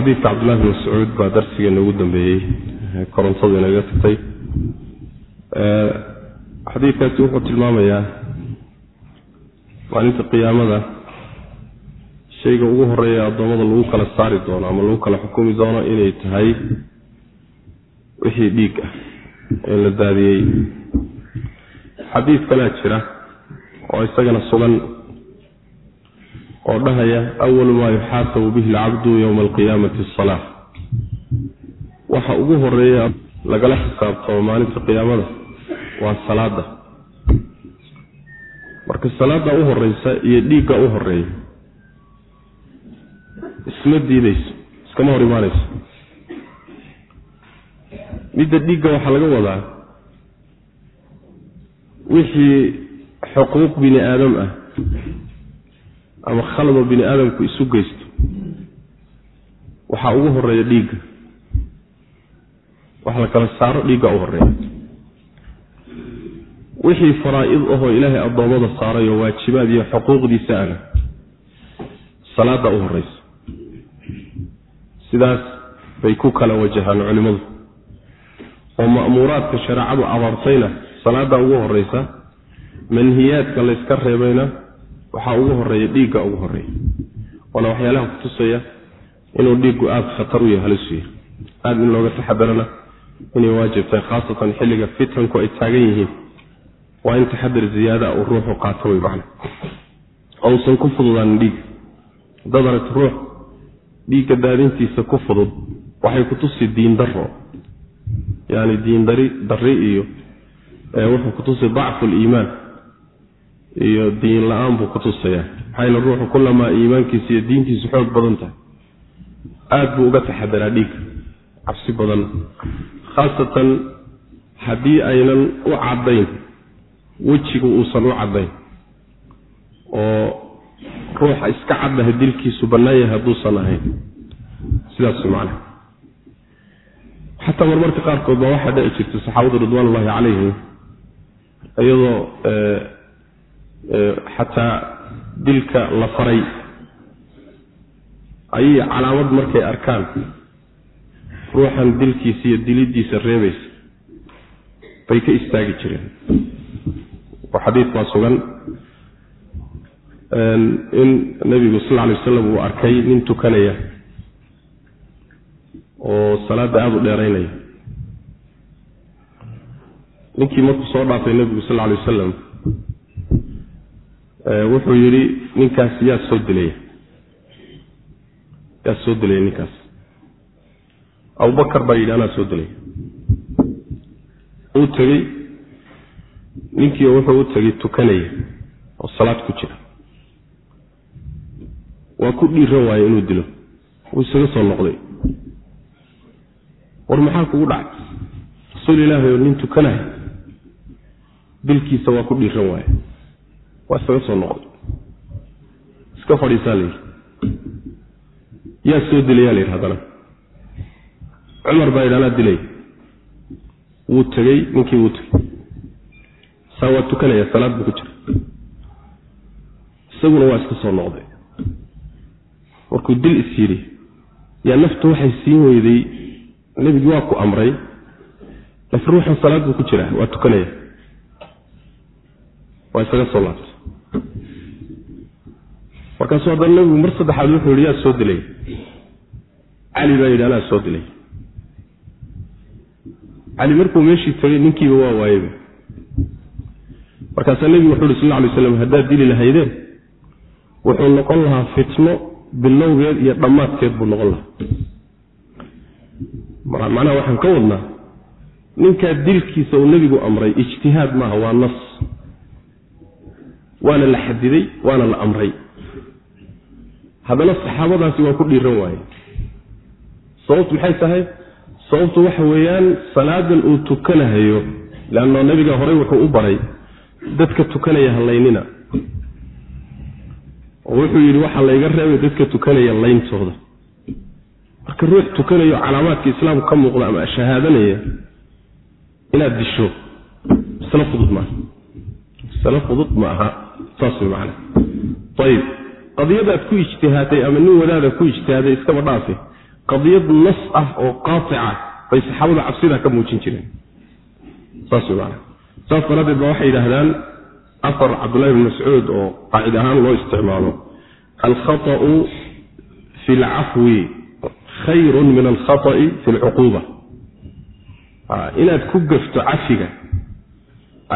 xadiidka cabdullahi bin mascuud baa darsigeena ugu dambeeyey korontadu inaga tagtay. Xadiidkaasi wuxuu tilmaamayaa maalinta qiyaamada shayga ugu horreeya addoommada lagu kala saari doono ama lagu kala xukumi doono inay tahay wixii dhiig ah ee la daadiyey. Xadiid kalaa jira oo isagana sugan oo dhahaya awalu maa yuxaasabu bihi alcabdu yowma alqiyaamati asalaa waxa ugu horreeya lagala xisaabtamo maalinta qiyaamada waa salaada marka salaada u horeysa iyo dhiigga u horreeya isma diideyso iskama hor imaanayso. Midda dhiigga waxaa laga wadaa wixii xuquuq bini aadam ah ama khaladoo bini aadamku isu geysto waxaa ugu horreeya dhiigga. Wax la kala saaro dhiigga u horreeya wixii faraa-id ahoo ilaahay addoommada saarayo waajibaad iyo xuquuqdiisa ana salaada u horeysa sidaas bay ku kala wajahaan culimmadu. Oo ma'muuraadka shareecadu abaartayna salaada ugu horeysa manhiyaadka layska reebayna waxaa ugu horreeya dhiigga ugu horreeya waana waxyaalaha kutusaya inuu dhiiggu aada khatar u yahay halisu yahay. Aada in looga taxadarana inay waajib tahay khaasatan xilliga fitanku ay taagan yihiin. Waa in taxadar ziyaada uu ruuxu qaato way macna ousan ku fududaanin dhiigga haddaad aragto ruux dhiigga daadintiisa ku fudud waxay kutusi diin daro yani diin dari dari iyo wuxuu kutusi dacfu liimaan iyo diin la'aan buu kutusayaa maxaa yele ruuxu kulamaa iimaankiisa iyo diintiisu xoog badan tahay. Aada buu uga taxadaraa dhiigga cabsi badan. Khaasatan haddii aynan u caddayn wejigu uusan u caddayn oo ruuxa iska caddaha dilkiisu bannaan yahay hadduusan ahayn. Sidaas macna xataa marmarka qaarkood baa waxaa dhici jirta saxaabadu ridwaan ullahi calayhim iyadoo xataa dilka la faray. Ayay calaamad markay arkaan. Ruuxan dilkiisa iyo dilidiisa reebaysa. Bay ka istaagi jireen. Oo xadiid baa sugan. In nebigu sal alay wasalam uu arkay nin tukanaya oo salaadda aada u dheeraynaya. Ninkii markuu soo dhaafay nebigu sal alay wasalam wuxuu yidhi ninkaas yaa soo dilaya. Yaa soo dilaya ninkaas. Abubakar baa yidhi anaa soo dilaya. Uu tegey ninkii wuxuu u tegey tukanaya oo salaad ku jira. Waa ku dhiiran waaye inuu dilo. Wuu isaga soo noqday. War maxaa kugu dhacay? Rasuul ilaahay oo nin tukanaya dilkiisa waa ku dhiiran waaye waa isaga soo noqday iska fadhiisaa la yidhi yaa soo dilayaa la yidhi haddana cumar baa yidhi anaa dilay wuu tegey ninkii wuu tegey saa waa tukanaya salaad buu ku jira isaguna waa iska soo noqday markuu dil is yidhi yaa naftu waxay siin weyday nebigi waa ku amray laakiin ruuxan salaad buu ku jiraa waa tukanaya waa isaga soo laabtay markaasuu haddana nebigu mar saddexaad wuxuu yidhi yaa soo dilay? Cali baa yidhi anaa soo dilay. Cali markuu meeshii tegay ninkiiba waa waayeyba markaasaa nebigu wuxuu yhi sal lla alay slam haddaad dili lahaydeen wuxuu noqon lahaa fitno bilowgeed iyo dhammaadkeed buu noqon lahaa. Macnaha waxaan ka wadnaa ninkaa dilkiisa uu nebigu amray ijtihaad maaha waa nas waana la xadiday waana la amray. Haddana saxaabadaasi waa ku dhiiran waaye. Sababtu maxay tahay? Sababtu waxa weeyaan salaadan uu tukanahayo leanna nebiga horey wuxuu u baray dadka tukanaya halaynina oo wuxuu yidhi waxaa layga reebay dadka tukanaya layntooda. Marka ruux tukanayo calaamaadka islaamku ka muuqda ama shahaadanaya inaad disho masle fudud maaha. Masle fudud ma aha ayb qadiyadaad ku ijtihaaday ama nin wadaada ku ijtihaaday iskaba dhaafe qadiyad nas ah oo qaatica bay saxaabada cabsidaa ka muujin jireen. Saas daraadeed ba waxay yidhaahdaan afar cabdullahi bn mascuud oo qaacid ahaan loo isticmaalo. Alkhaطa'u fi lcafwi khayru min alkhaطa'i fi lcuquuba ah, inaad ku gafto cafiga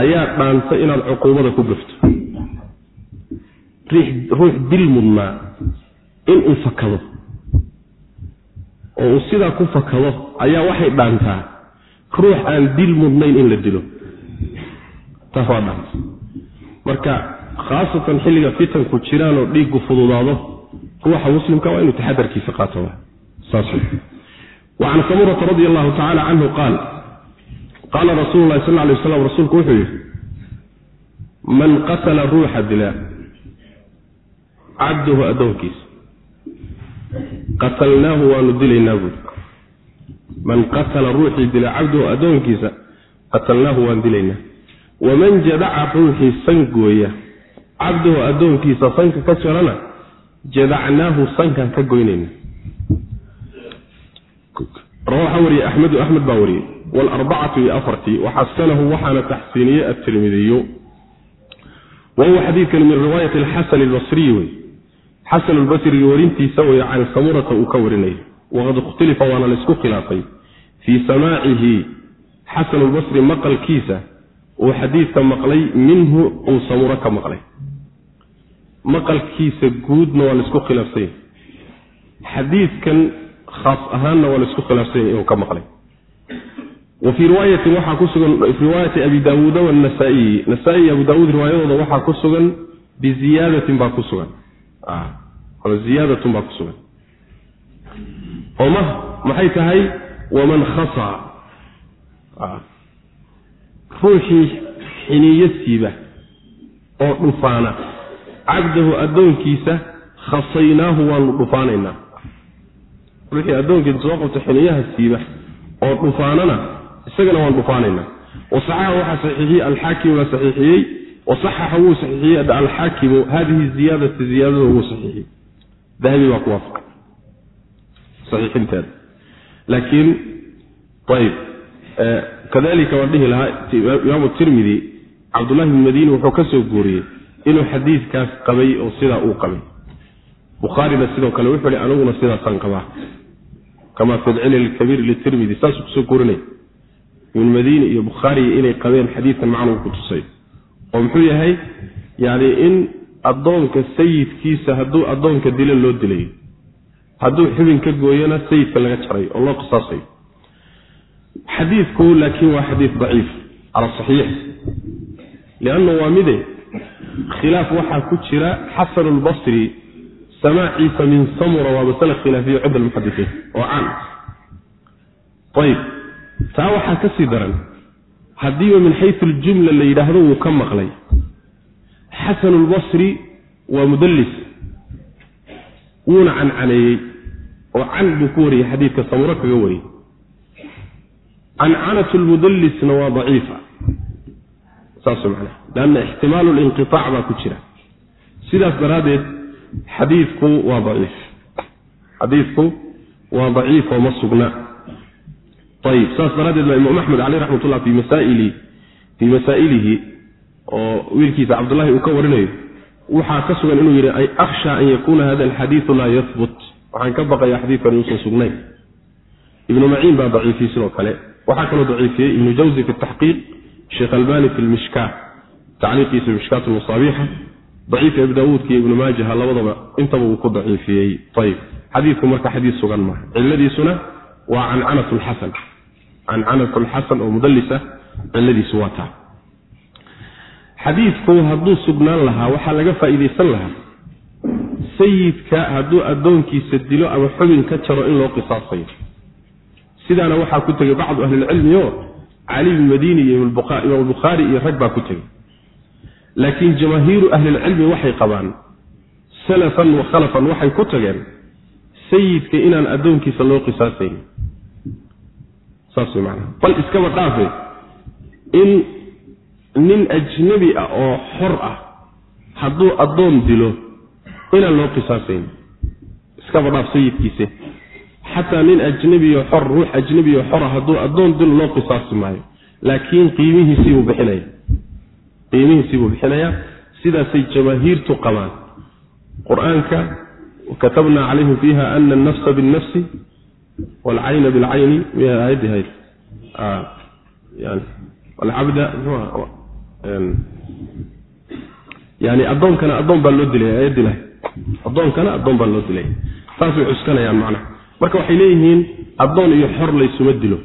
ayaa dhaanta inaad cuquubada ku gafto ruux dil mudnaa inuu fakado. Oo uu sidaa ku fakado ayaa waxay dhaantaa ruux aan dil mudnayn in la dilo. Taas waa dhaanta marka khaasatan xilliga fitanku jiraan oo dhiiggu fududaado ruuxa muslimka waa inuu taxadarkiisa qaato. Wacan samurata radi allahu tacala canhu qaal qaala rasuulu lahi sal lay waslam rasuulku wuxuu yidhi man qatala ruuxa dila cabduhu addoonkiisa qatalnaahu waanu dilaynaa buuri man qatala ruuxii dila cabduhu addoonkiisa qatalnaahu waan dilaynaa. Waman jadaca ruuxii san gooya cabduhu addoonkiisa sanka ka jarana jadacnaahu sankaan ka goynayna. Waxaa wariyey axmedu axmed baa wariyey wlarbacatu iyo afartii waxasanahu waxaana taxsiiniyey atirmidiyu wa huwa xadiidkan min riwaayati alxasan albasriyi wey xasan albasrigi warintiisa wey can uu ka warinaya waqad ikhtilifa waana laysku khilaafay. Fii samaacihi xasan albasri maqalkiisa uu xadiidka maqlay minhu uu samuro ka maqlay. Maqalkiisa guudna waa laysku khilaafsanya xadiidkan khaas ahaanna waa laysku khilaafsanya inuu ka maqlay. Wa fii riwaayatin waxaa ku sugan riwaayati abi daawuuda wanasaa-iyi nasaa-i. Abu daawuud riwaayadooda waxaa ku sugan biziyaadatin baa ku sugan ziyaadatun baa ku sugan. Oo ma maxay tahay? Waman khasa. Ruuxii xiniyo siiba oo dhufaana. Cabdahu addoonkiisa khasaynaahu waanu dhufaanaynaa. Ruuxii addoonkiisa soo qabto xiniyaha siiba oo dhufaanana isagana waan dhufaanaynaa. Wasaxaxa waxaa saxiixiyey alxaakimu baa saxiixiyey wasaxaxa wuu saxiixiyey alxaakimu hadihi ziyaadata ziyaadada wuu saxiixiyey. Dahabi baa ku waafaqay saxiixinteeda. Laakiin ayib kadalika waan dhihi lahaa imaamu tirmidi cabdullahi bn madiini wuxuu ka guuriyey inuu xadiidkaas qabay oo sidaa uu qabay. Bukhaarina sidoo kale wuxuu hi aniguna sidaasaan qabaa. Kama fi lcilal kabiir litirmidi saasuu ku soo guurinaya ibnu madiini iyo bukhaariya inay qabeen xadiidkan macnuu ku tusay oo muxuu yahay yani in addoonka sayidkiisa hadduu addoonka dilo loo dilayo hadduu xubin ka gooyona sayidka laga jaray oo loo qisaasayo xadiidku laakiin waa xadiid daciif cala saxiix liannu waa mide khilaaf waxaa ku jira xasan lbasri samaaciisa min samura waa masale khilaafiya cinda almuxadisiin oo caan. Ayib taa waxaa ka daran haddiiba min xayu ljumla la yidhaahdo wuu ka maqlay. Xasan lbasri waa mudallis. Wuuna cancaneeyey oo can buu ku wariyey xadiidka samuro kaga wariyey. Cancanatu lmudallisna waa daciifa. Saas man lanna ixtimaalu linqiaac baa ku jira. Sidaas daraaddeed xadiidku waa daciif. Xadiidku waa daciif oo ma sugna ayib saas daraaddeed baa imaam axmed caleyh raxmat ullah fii masaa'ili fii masaa'ilihi oo wiilkiisa cabdullahi uu ka warinayo. Waxaa ka sugan inuu yidhi akhsha an yakuuna hada alxadiidu laa yahbut waxaan ka baqayaa xadiidkan inuusan sugnayn. Ibnu maciin baa daciifiyey sidoo kale. Waxaa kaloo daciifiyey ibnu jawzi fi taxqiiq sheekh albani fi lmishkaa tacliiqiisa mishkaat lmasaabiixa daciif abi daawuudka iyo ibnu maajaha labadaba intaba uu ku daciifiyey. Ayib xadiidku marka xadiis sugan maaha ciladiisuna waa cancanat lxasan cancanat lxasan oo mudallisa ciladiisu waa taa xadiidku hadduu sugnaan lahaa waxaa laga faa'iidaysan lahaa sayidka hadduu addoonkiisa dilo ama xubin ka jaro in loo qisaasayo sidaana waxaa ku tegay bacdu ahlilcilmi oo cali bn madiini iyo imaam bukhaari iyo rag baa ku tegey laakiin jamaahiiru ahlilcilmi waxay qabaan salafan wa khalafan waxay ku tageen sayidka inaan addoonkiisa loo qisaasayn saas way macnaha. Bal iskaba dhaafe in nin ajnabi ah oo xor ah hadduu addoon dilo inaan loo qisaasayn. Iskaba dhaaf sayidkiise xataa nin ajnabiyo xor ruux ajnabiyo xora hadduu addoon dil loo qisaasi maayo. Laakiin qiimihiisiibuu bixinaya. Qiimihiisiibuu bixinayaa. Sidaasay jamaahiirtu qabaan. Qur'aanka katabnaa calayhim fiiha ana alnafsa biاlnafsi waalcayna bilcayni miya aayadii hayd yani alcabda mxuah yani addoonkana addoon baa loo dilaya aayaddi lahay addoonkana addoon baa loo dilaya saasay cuskanayaan macnaha marka waxay leeyihiin addoon iyo xor laysuma dilo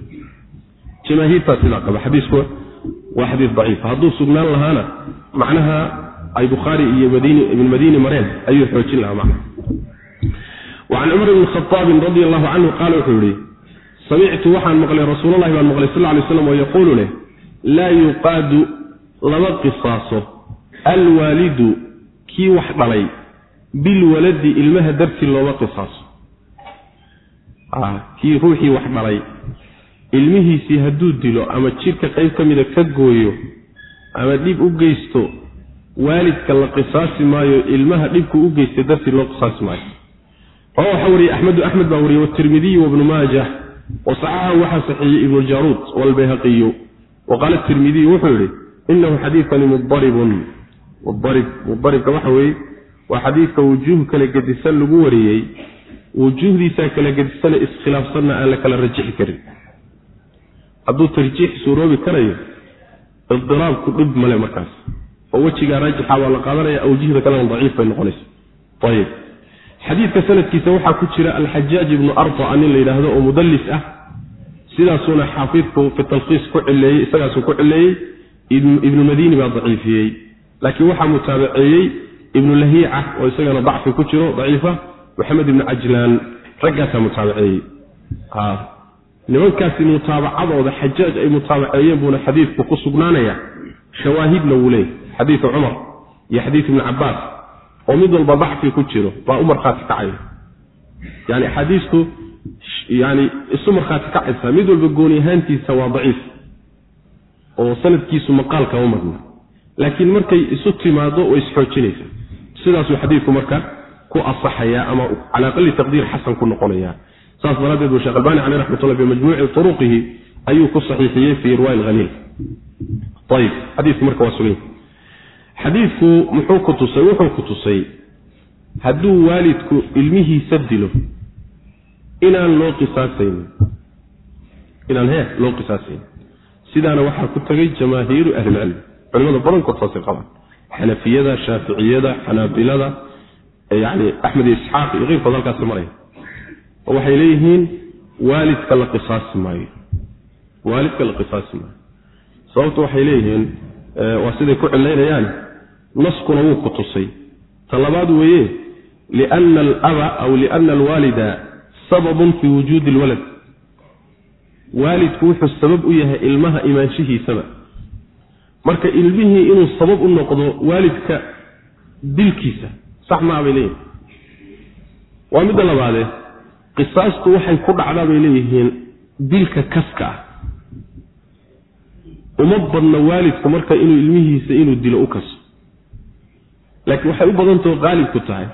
jamaahiirtaa sidaa qaba xadiisku waa xadiis daciifa hadduu sugnaan lahaana macnaha ay bukhaari iyo ibn madiini mareen ayuu xoojin lahaa macnaha wacan cumar bni khaaabin radi allahu canhu qaala wuxuu yihi samictu waxaan maqlay rasuulalahi baan maqlay sal lay slam oo yaquulu leh laa yuqaadu lama qisaaso alwaalidu kii wax dhalay bilwaladi ilmaha dartii looma qisaaso kii ruuxii wax dhalay ilmihiisii hadduu dilo ama jidhka qayb ka mida ka gooyo ama dhib u geysto waalidka la qisaasi maayo ilmaha dhibku u geystay dartii loo qisaasi maayo waxaa wariyey axmedu axmed baa wariyey watirmidiyu wabnu maajah wasaxaxahu waxaa saxiiyey ibnu jaruud walbayhaqiyu. Wa qaala tirmidiyu wuxuu yihi inahu xadiidkani mudaribun. Mudarib mudaribka waxa weeye waa xadiidka wujuuh kale gedisan lagu wariyey. Wujuuhdiisaa kala gedisana iskhilaafsanna aan la kala rajixi karin. Hadduu tarjiix suuroobi karayo idiraabku dhib male markaas. Oo wejigaa raajixa waa la qaadanaya awjihda kalena daciif bay noqonaysa ayib xadiidka sanadkiisa waxaa ku jira alxajaaj ibnu ardaa nin la yidhaahdo oo mudallis ah. Sidaasuuna xaafidku fi talkhiis ku cileeyey isagaasuu ku cileeyey ibnu madiini baa daciifiyey. Laakiin waxaa mutaabaceeyey ibnu lahiica oo isagana dacfi ku jiro daciifa maxamed ibni cajlaan raggaasaa mutaabaceeyey nimankaasi mutaabacadooda xajaaj ay mutaabaceeyeen buuna xadiidku ku sugnaanaya shawaahidna wuu leeyahy xadiidu cumar iyo xadiid ibni cabaas oo mid walba dacfi ku jiro baa u markhaati kacaya yani axaadiistu yani isu markhaati kacaysa mid walba gooni ahaantiisa waa daciif oo sanadkiisu maqaalka u marna laakiin markay isu timaado way isxoojinaysa sidaasuu xadiidku marka ku asaxaya ama calaa aqali taqdiir xasan ku noqonaya saas daraaddeed buu shekh albani caleyh raxmatullah fi majmuuci turuqihi ayuu ku saxiixiyey fi irwaa alhaliil ayib xadiisku marka waa sugan xadiidku muxuu ku tusay wuxuu ku tusay hadduu waalidku ilmihiisa dilo inaan loo qisaasaynin inaan he loo qisaasaynin sidaana waxaa ku tegay jamaahiiru ahlilcilm culimada badankood saasay qabaan. Xanafiyada shaaficiyada xanaabilada yani axmed iyo isxaaq iyo keyrkood halkaasi maraya oo waxay leeyihiin waalidka la qisaasi maayo waalidka la qisaasi maayo. Sababtu waxay leeyihiin waa siday ku cilaynayaan naskuna wuu ku tusay. Ta labaad weeye liana alaba aw liana alwaalida sababun fii wujuudi alwalad. Waalidku wuxuu sabab u yahay ilmaha imaanshihiisaba. Marka ilmihii inuu sabab u noqdo waalidka dilkiisa sax maa bay leeyihiin waa midda labaadee qisaastu waxay ku dhacdaa bay leeyihiin dilka kaska ah. Uma badna waalidku marka inuu ilmihiisa inuu dilo u kaso laakiin waxay u badantao qaalibku tahay.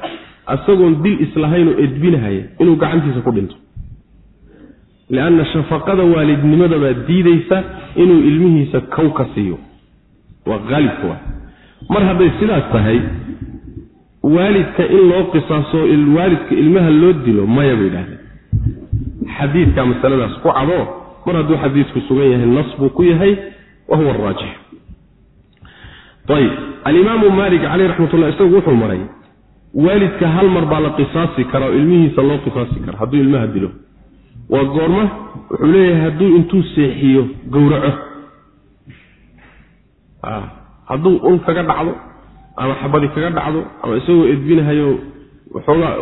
Asagoon dil islahaynoo edbinahaya inuu gacantiisa ku dhinto. Lianna shafaqada waalidnimadabaa diidaysa inuu ilmihiisa kow ka siiyo. Waa qaalibku ah. Mar hadday sidaas tahay waalidka in loo qisaaso waalidka ilmaha loo dilo maya bay idhahdeen xadiidkaa masaladaas ku cado mar hadduu xadiidku sugan yahay nas buu ku yahay wa huwa araajix ayib alimaamu maalik caleyh raxmatullah isagu wuxuu maray waalidka hal mar baa la qisaasi karaa oo ilmihiisa loo qisaasi kara hadduu ilmaha dilo. Waa goorma wuxuu leeyahay hadduu intuu seexiyo gowraco. Hadduu ul kaga dhacdo ama xabadi kaga dhacdo ama isagoo edbinahayo waxoogaa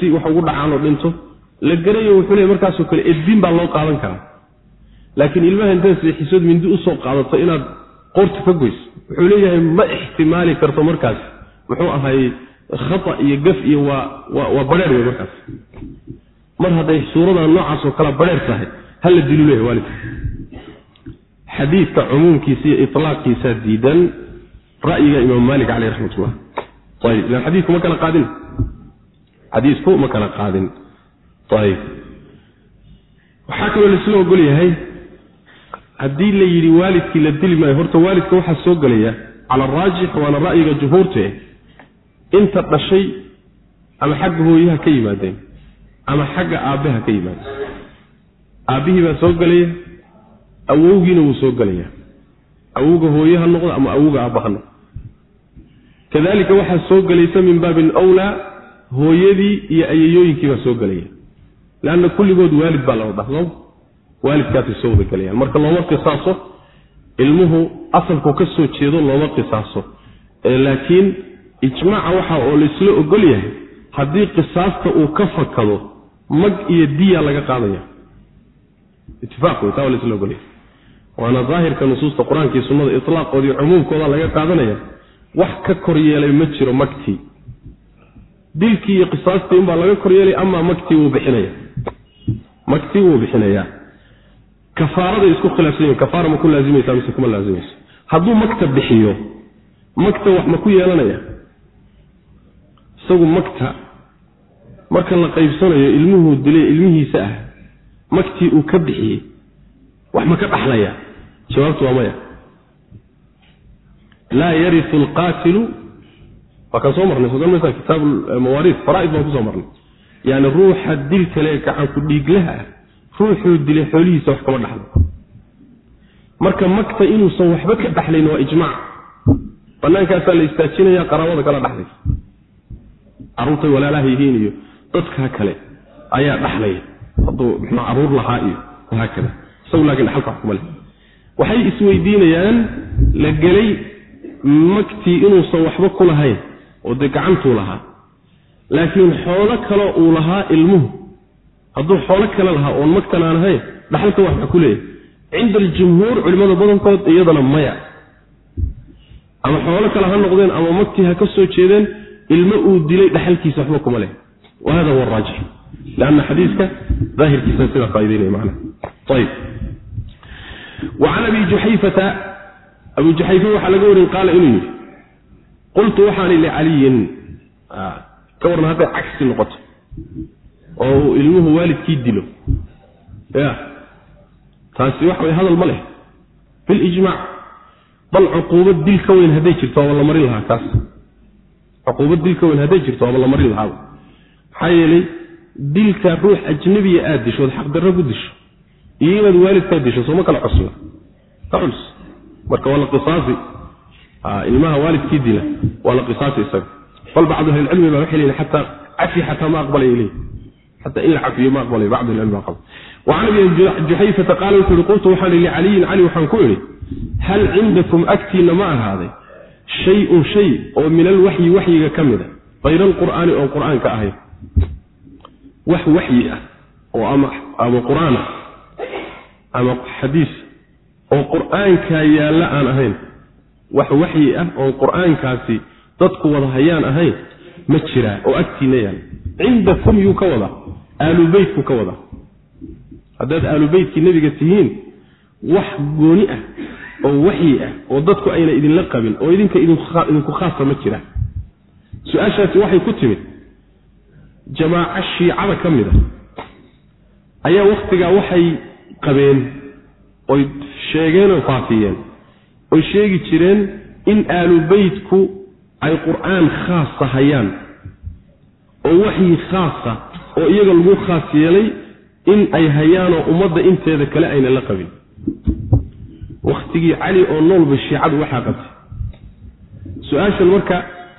si wax ugu dhacaanoo dhinto la garayo wuxuu leeyahy markaasoo kale edbin baa loo qaadan karaa. Laakiin ilmaha intaad seexisood mindi u soo qaadato inaad qoorta ka goyso wuxuu leeyahay ma ixtimaali karto markaas. Muxuu ahay khata iyo gaf iyo waa waa badheer wey markaas. Mar hadday suurada noocaasoo kale badheer tahay hala dilu leeyahy waalidka xadiidka cumuumkiisa iyo itlaaqiisa diidan ra'yiga imaam maalik caleyh raxmatullah. Ayib ilan xadiidku ma kala qaadin? Xadiidku ma kala qaadin. Ayib waxaa kaloo laisla ogol yahay haddii la yidhi waalidkii la dili maayo horta waalidka waxaa soo gelaya cala araajix waana ra'yiga jumhuurte inta dhashay ama xagga hooyaha ka yimaadeen ama xagga aabbaha ka yimaadeen. Aabbihii baa soo gelaya awowgiina wuu soo gelaya awowga hooye ha noqdo ama awowga aabba ha noqdo kadalika waxaa soo gelaysa min baabin awlaa hooyadii iyo ayayooyinkii baa soo gelaya leanna kulligood waalid baa la wada sooma waalidkaasay soo wada gelayaan marka looma qisaaso ilmuhu asalku ka soo jeedo looma qisaaso. Laakiin ijmaaca waxa oo laisla ogol yahay haddii qisaasta uu ka fakado mag iyo diya laga qaadaya. Itifaaq wey taa waa laisla ogolyahay waana daahirka nusuusta qur'aanka iyo sunnada itlaaqooda iyo cumuumkooda laga qaadanaya. Wax ka kor yeelay ma jiro magtii. Dilkii iyo qisaastii unbaa laga kor yeelay amaa magtii wuu bixinaya. Magtii wuu bixinayaa kafaaraday isku khilaafsan kafaara ma ku laazimaysaa mise kuma laazimayso hadduu magta bixiyo magta wax ma ku yeelanaya? Isagu magta marka la qaybsanayo ilmuhuu dilay ilmihiisa ah magtii uu ka bixiyey wax ma ka dhaxlaya? Jawaabtu waa maya. Laa yariu alqaatilu waa kaan soo marnay soo garmaysaa kitaab mawaariid faraaid baan ku soo marnay. Yani ruuxa dil kale gacanku dhiiglaha ah ruuxuu dilay xoolihiisa wax kama dhaxlo. Marka magta inuusan waxba ka dhaxlayn waa ijmaac. Banaankaasaa la istaajinaya qaraabada kala dhaxlaysa. Caruurtay walaalaha yihiin iyo dadkaa kale ayaa dhaxlaya hadduu mxuu carruur lahaa iyo haakada isagu laakiin dhaxalka wax kuma leh waxay isweydiinayaan la gelay magtii inuusan waxba ku lahayn oo dee gacantuu lahaa. Laakiin xoolo kale uu lahaa ilmuhu hadduu xoolo kale lahaa oon magtan aan ahayn dhaxalka waxba ku leeyahy cinda aljumhuur culimmada badankood iyadana maya. Ama xoolo kale ha noqdeen ama magtii ha ka soo jeedeen ilmo uu dilay dhaxalkiisa waxba kuma leh. Wa hada huwa araajix xadiiska daahirkiisa sidaa faa'idaynaya macnaha ayib wa can abi juxayfata abu juxayfe waxaa laga warin qaala inuu yidhi qultu waxaan ili caliyin. Ka warran hadday cagsi noqoto oo uu ilmuhu waalidkii dilo. Ya. Taasi waxa way hadal ma leh. Bilijmaac bal cuquubad dil ka weyn hadday jirto waaba la marin lahaa kaas cuquubad dil ka weyn hadday jirto waaba la marin lahaaba maxaa yeelay dilka ruux ajnabiya aad disho ood xaqdarro ku disho iyo inaad waalidkaa disho sooma kala cosla ka culus. Marka waa la qisaasi. Ilmaha waalidkii dila waa la qisaasi isaga. Bal bacdu ahlicilmi baa waxay leeyihiin xataa cafi xataa ma aqbalaya leeyihi xataa in la cafiyo ma aqbalaya bacdu ahlicilmi baa qaba wacan abi juxayfata qaala wuxuu yihi qultu waxaan ihi licaliyin cali waxaan ku idhi hal cindakum agtiinna ma ahaaday shay-un shay oo min alwaxyi waxyiga ka mida hayra alqur'aani oon qur'aanka ahayn wax waxyi ah oo ama ama qur'aana ama xadiis oo qur'aankaa yaalla aan ahayn wax waxyi ah oon qur'aankaasi dadku wada hayaan ahayn ma jiraa oo agtiina yaalla cindakum yuu ka wadaa aalubeytku ka wadaa. Haddaad aalubeytkii nebiga tihiin wax gooni ah oo waxyi ah oo dadku ayna idinla qabin oo idinka idinku khaasa ma jiraan. Su'aashaasi waxay ku timid. Jamaaco shiicada ka mid a ayaa wakhtigaa waxay qabeen oy sheegeen oo faafiyeen oy sheegi jireen in aalubeytku ay qur'aan khaasa hayaan oo waxyi khaasa oo iyaga lagu khaas yeelay in ay hayaanoo ummadda inteeda kale ayna la qabin. Wakhtigii cali oo noolba shiicadu waxaa qabtay. Su'aashan marka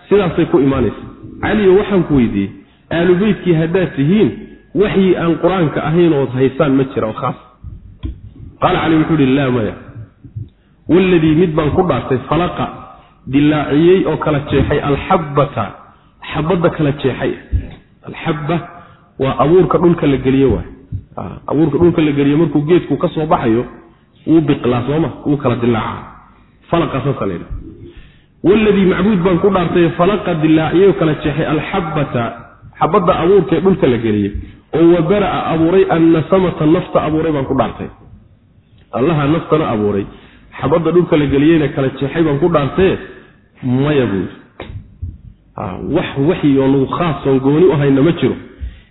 sidaasay ku imaanaysa. Caliyo waxaan ku weydiiyey aalubeytkii haddaad tihiin waxyi aan qur'aanka ahayn ood haysaan ma jira oo khaas. Qaala cali wuxuu ihi laa maya. Waladii mid baan ku dhaartay falaqa dilaaciyey oo kala jeexay alxabbata xabadda kala jeexay. Alxabba waa abuurka dhulka la geliye waay. Abuurka dhulka la geliye markuu geedku ka baxayo wuu biqlaa sooma wuu kala dilaaca falaqa saasa la yidhaha waladii macbuud baan ku dhaartay falaqa dilaaciyey oo kala jeexay alxabbata xabadda abuurkaee dhulka la geliyey oo wabara'a abuuray annasamata nafta abuuray baan ku dhaartay. Allaha naftana abuuray. Xabadda dhulka la geliyeyna kala jeexay baan ku dhaartee maya buuri wax waxyi oo nagu khaasoon gooni u hayna ma jiro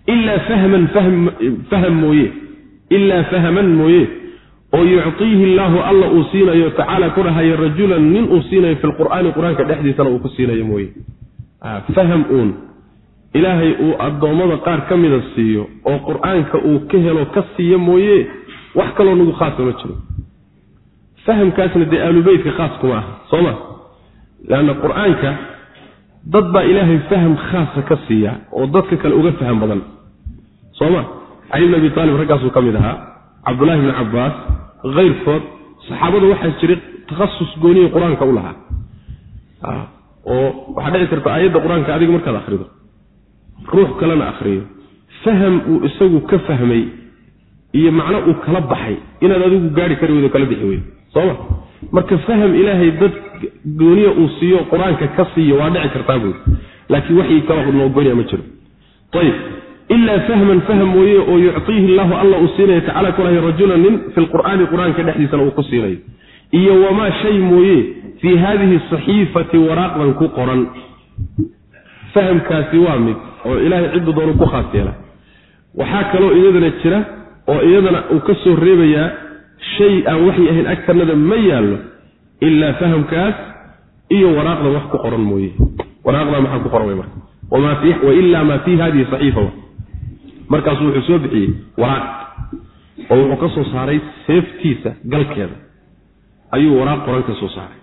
ilaa fahman faham mooye ilaa fahaman mooye oo yuctiihi illaahu alla uu siinayo tacaala ku dhahayo rajulan nin uu siinayo fi lqur'aani qur'aanka dhexdiisana uu ku siinayo mooye faham uun ilaahay uu addoommada qaar ka mida siiyo oo qur'aanka uu ka helo ka siiyo mooye wax kaloo nagu khaasa ma jiro fahamkaasna dee aalubeytka khaas kuma aha soo ma leanna qur'aanka dad baa ilaahay faham khaasa ka siiya oo dadka kale uga faham badan. Soo ma? Cali bn abi aalib raggaasuu ka mid ahaa cabdullahi bni cabbaas kayrkood saxaabada waxaa jiray takhasus gooniya qur'aanka u lahaa. Oo waxaa dhici karta aayadda qur'aanka adiga markaad akhrido. Ruux kalena akhriyo. Faham uu isagu ka fahmay iyo macno uu kala baxay. Inaad adigu gaari kari weydo kala bixi weydo. Sooma marka faham ilaahay dad gooniya uu siiyo qur'aanka ka siiyo waa dhici kartaa buuri laakiin waxii kala noogoniya ma jiro. Ayib ilaa fahman fahm mooye oo yuctiihi illaahu alla uu siinaya tacala kulahay rajulan nin fi lqur'aani qur'aanka dhexdiisana uu ku siinayo iyo wamaa shay mooye fii haadihi saxiifati waraaqdan ku qoran. Fahamkaasi waa mid oo ilaahay ciddu doonu ku khaas yeela. Waxaa kaloo iyadana jira oo iyadana uu ka soo reebayaa shay aan waxay ahayn agtanada ma yaallo ilaa fahamkaas iyo waraaqdan wax ku qoran mooye. Waraaqdaa maxaa ku qoran marka? Wailaa maa fii hadihi saxiifa. Markaasuu wuxuu soo bixiyey waraaq. Oo wuxuu ka saaray seeftiisa galkeeda. Ayuu waraaq qoran ka soo saaray.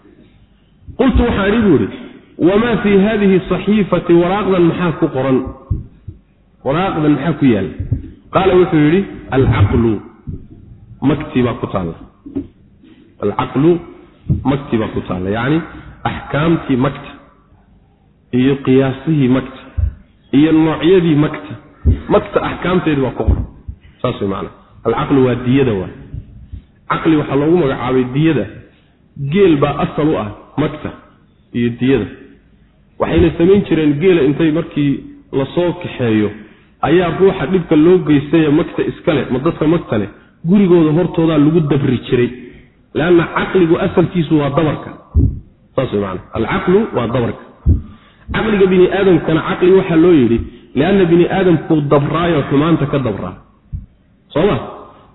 Qultu waxaan buu idhi wamaa fii hadihi saxiifati waraaqdan maxaa ku qoran? Waraaqdan maxaa ku yaalla qaala wuxuu yidhi alcaqlu. Makti baa ku taalla makti baa ku taalla yacni axkaamtii makta iyo qiyaasihii makta iyo noocyadii makta makta axkaamteedi baa ku qoran saas way macana alcaqlu waa diyada waay. Caqli waxaa loogu magacaabay diyada. Geel baa asal u ah makta iyo diyada. Waxayna samayn jireen geela intay markii la soo kaxeeyo. Ayaa ruuxa dhibka loo geystaya magta iskale ma dadka magta leh. Gurigooda hortoodaa lagu dabri jiray leanna caqligu asalkiisu waa dabarka saas way maana alcaqlu waa dabarka caqliga bini aadamkana caqli waxaa loo yidhi lianna bini aadamkuu dabraayo xumaanta ka dabraa soo ma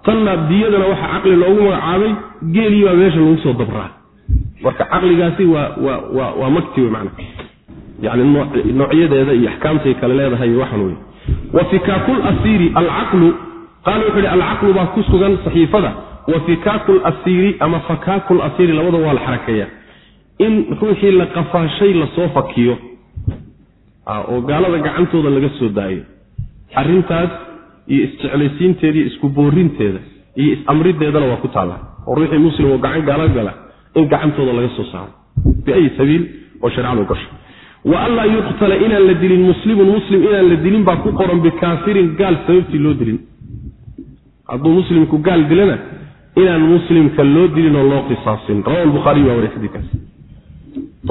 tanna diyadana waxaa caqli loogu magacaabay geelii baa meesha lagu soo dabraa marka caqligaasi waa waa waa waa magti wey macna yani noocyadeeda iyo axkaamtay kale leedahay waxan wey wa fikaaku lasiiri alcaqlu qaala wuxuu ihi alcaqlu baa ku sugan saxiifada wa fikaaku lasiiri ama fakaaku lasiiri labada waa la xarakeeya. In ruuxii la qafaashay la soo fakiyo oo gaalada gacantooda laga soo daayo arrintaas iyo isjeclaysiinteeda iyo isku boorinteeda iyo is-amrideedana waa ku taalla oo ruuxii muslim oo gacan gaalo gala in gacantooda laga soo saaro. Biayi sabiil oo sharecadu gasho. Wa anlaa yuqtala inaan la dilin muslimun muslim inaan la dilin baa ku qoran bikaafirin gaal sababtii loo dilin. Hadduu muslimku gaal dilana inaan muslimka loo dilin oo loo qisaasin. Rawa lbukhaariy baa wariy xadiikaas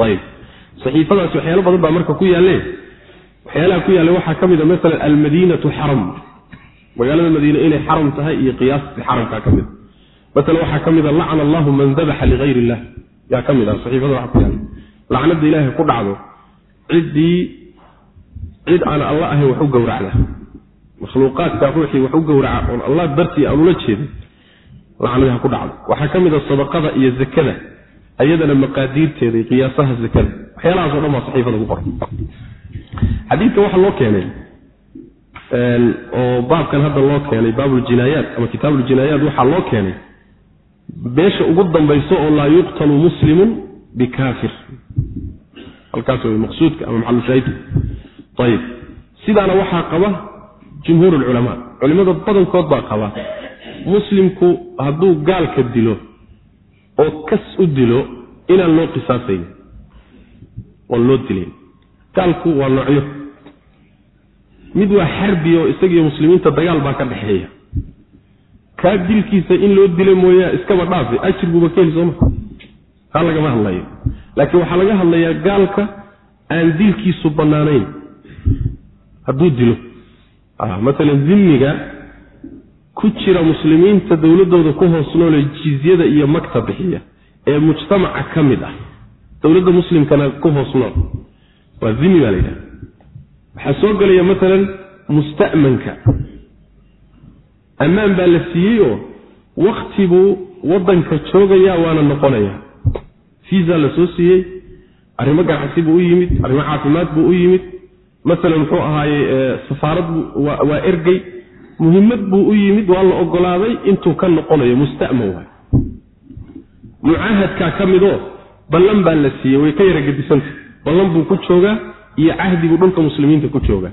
ayib saxiifadaasi waxyaalo badan baa marka ku yaalle waxyaalaha ku yaalla waxaa ka mid a masalan almadiinatu xaram. Magaalada madiine inay xaram tahay iyo qiyaastii xaramkaa ka mid a. Masalan waxaa ka mid a lacana allahu man dabaxa ligayr illah yaa ka mid ah saxiifada waxa ku yaalla lacnada ilaahay ku dhacdo ciddii cid aan alla ahayn wax u gowracda. Makhluuqaadka ruuxii wax u gowraca oon allah dartii aan ula jeedin lacnadii ha ku dhacdo. Waxaa ka mid a sadaqada iyo zakada ayadana maqaadiirteeda iyo qiyaasaha zakada. Waxyaalahaas o dhan baa saxiifada ku qoran xadiidkan waxaa loo keenay oo baabkan hadda loo keenay baabuljinaayaat ama kitaabuljinaayaat waxaa loo keenay beesha ugu dambayso oo laa yuqtalu muslimun bikaafir. Halkaas wey maqsuudka ama maxalushaahidka ayib sidaana waxaa qaba jumhuur alculamaa culimada badankood baa qaba muslimku hadduu gaalka dilo oo kas u dilo inaan loo qisaasayn oon loo dilayn gaalku waa noocyo. Mid waa xarbi oo isagiiyo muslimiinta dagaal baa ka dhexeeya. Kaa dilkiisa in loo dilo mooyaa iskaba dhaafi ajir buuba ka heli sooma taa lagama hadlayo. Laakiin waxaa laga hadlayaa gaalka aan dilkiisu bannaanayn. Hadduu dilo. Maalan zimmiga ku jira muslimiinta dowladdooda ku hoos noole jizyada iyo magta bixiya ee mujtamaca ka mid ah. Dowladda muslimkana ku hoos nool waa zimmi baa la yidhaha. Waxaa soo gelaya maalan musta'manka. Ammaan baa la siiyey oo wakti buu waddanka joogaya waana noqonaya. Fiisa la soo siiyey arrimo ganacsi buu u yimid arrimo caafimaad buu u yimid. Masalan muxuu ahaaye safaarad waa ergey muhimmad buu u yimid waa la ogolaaday intuu ka noqonayo musta'man waay. Mucaahadkaa ka midoo ballan baa la siiyey way ka yara gedisanta ballan buu ku joogaa iyo cahdiguu dhulka muslimiinta ku joogaa.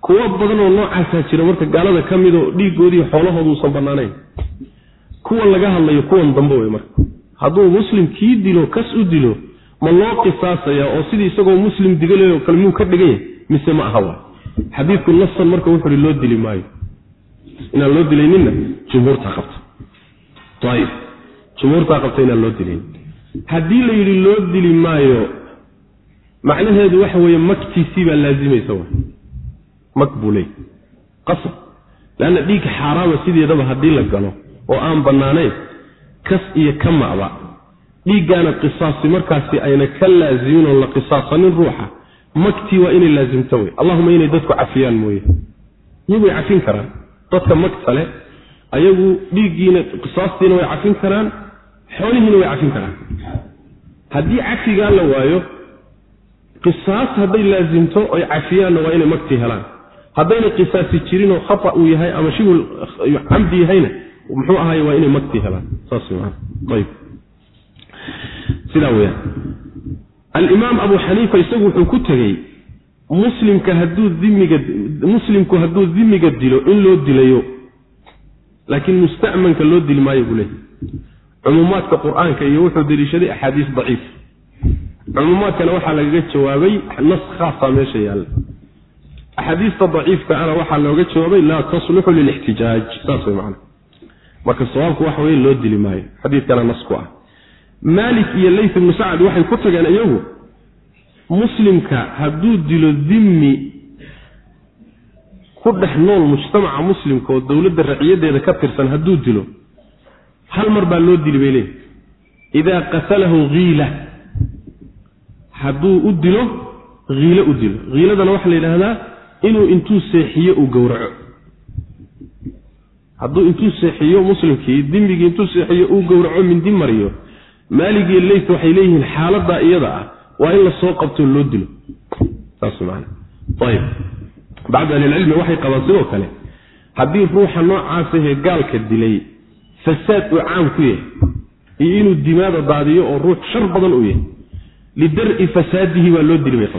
Kuwo badan oo noocaasaa jira marka gaalada ka midoo dhiiggoodii xoolahooda uusan bannaanayn. Kuwa laga hadlayo kuwan dambe wey marka. Hadduu muslim kii dilo kas u dilo ma loo qisaasaya oo sidii isagoo muslim digalayo kale muu ka dhigan yahay mise ma aha waay. Xadiidku nasan marka wuxu uhi loo dili maayo inaan loo dilayninna jumhuurtaa qabta ayib jumhuurtaa qabta inaan loo dilayn. Haddii la yidhi loo dili maayo macnaheedu waxa weeye magtiisii baa laazimaysa waay. Mag buu leey qasab. Leanna dhiigga xaaraama sideedaba haddii la galo oo aan bannaanayn kas iyo ka ma'ba. Dhiiggaana qisaasi markaasi ayna ka laazimin oo la qisaasanin ruuxa magtii waa inay laasimto wey allahuma inay dadku cafiyaan mooye. Iyagu way cafin karaan dadka magta le ayagu dhiiggiina qisaastiina way cafin karaan xoolihiina way cafin karaan. Haddii cafigaa la waayo qisaas hadday laasimto oy cafiyaanna waa inay magtii helaan. Haddayna qisaasi jirinoo khata uu yahay ama shibul camdi yahayna muxuu ahaay waa inay magtii helaan. Saas maan ayb sidaa weyaan alimaam abu xaniifa isagu wuxuu ku tegey muslimka hadduu dimiga muslimku hadduu dimiga dilo in loo dilayo laakiin musta'manka loo dili maayo buu leeyahy cumuumaadka qur'aanka iyo wuxuu deliishaday axaadiis daciif. Cumuumaadkana waxaa lagaga jawaabay nas khaasa meesha yaalla. Axaadiista daciifka ana waxaa looga jawaabay laa tasluxu lilixtijaaj. Saas way macana marka sawaabku waxa weye loo dili maayo. Xadiidkana nas ku ah. Maalik iyo layth ibnu sacad waxay ku tageen iyagu muslimka hadduu dilo dimmi ku dhex nool mujtamaca muslimka oo dowladda raciyadeeda ka tirsan hadduu dilo hal mar baa loo dili bay leeyihi idaa qatalahu hiila hadduu u dilo hiilo u dilo. Hiiladana waxaa la yidhaahdaa inuu intuu seexiyo uu gowraco. Hadduu intuu seexiyo muslimkii dimbigii intuu seexiyo uu gowraco mindi mariyo maaligiiyo leyt waxay leeyihiin xaaladaa iyada ah waa in la soo qabtoo loo dilo. Bacdu ahlilcilmi waxay qabaan sidoo kale haddii ruuxa noocaasahee gaalka dilay fasaad uu caam ku yahay iyo inuu dimaada daadiyo oo ruux shar badan uu yahay lidari fasaadihi waa loo dili bay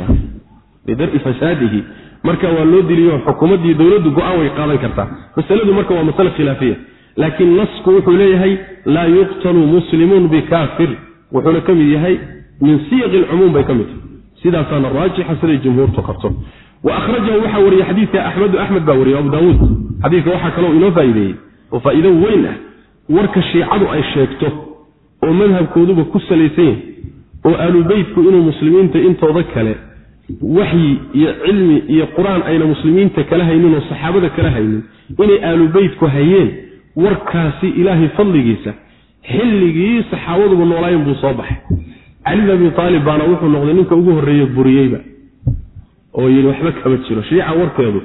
lidari fasaadihi marka waa loo diliyo xukuumaddii dowladdu go'aan way qaadan kartaa. Masaladu marka waa masale khilaafiya laakiin nasku wuxuu leeyahay laa yuqtalu muslimuun bikaafir wuxuuna ka mid yahay min siyaqi lcumuum bay ka mid tahay. Sidaasaana raajixa siday jumhuurtu qabto wa akhrajahu waxaa wariyey xadiidka axmedu axmed baa wariyey abu daawuud. Xadiidka waxaa kaloo inoo faa'iideeyey. Oo faa'iido weyn ah warka shiicadu ay sheegto oo madhabkooduba ku salaysan yahay oo aalubeytku inuu muslimiinta intooda kale waxyi iyo cilmi iyo qur'aan ayna muslimiinta kala haynin oo saxaabada kala haynin inay aalubeytku hayeen warkaasi ilaahay fadligiisa xilligii saxaabaduba noolaayeen buu soo baxay cali bin abi aalib baana wuxuu noqday ninka ugu horreeye buriyeyba oo yidhi waxba kama jiro shiica warkeedu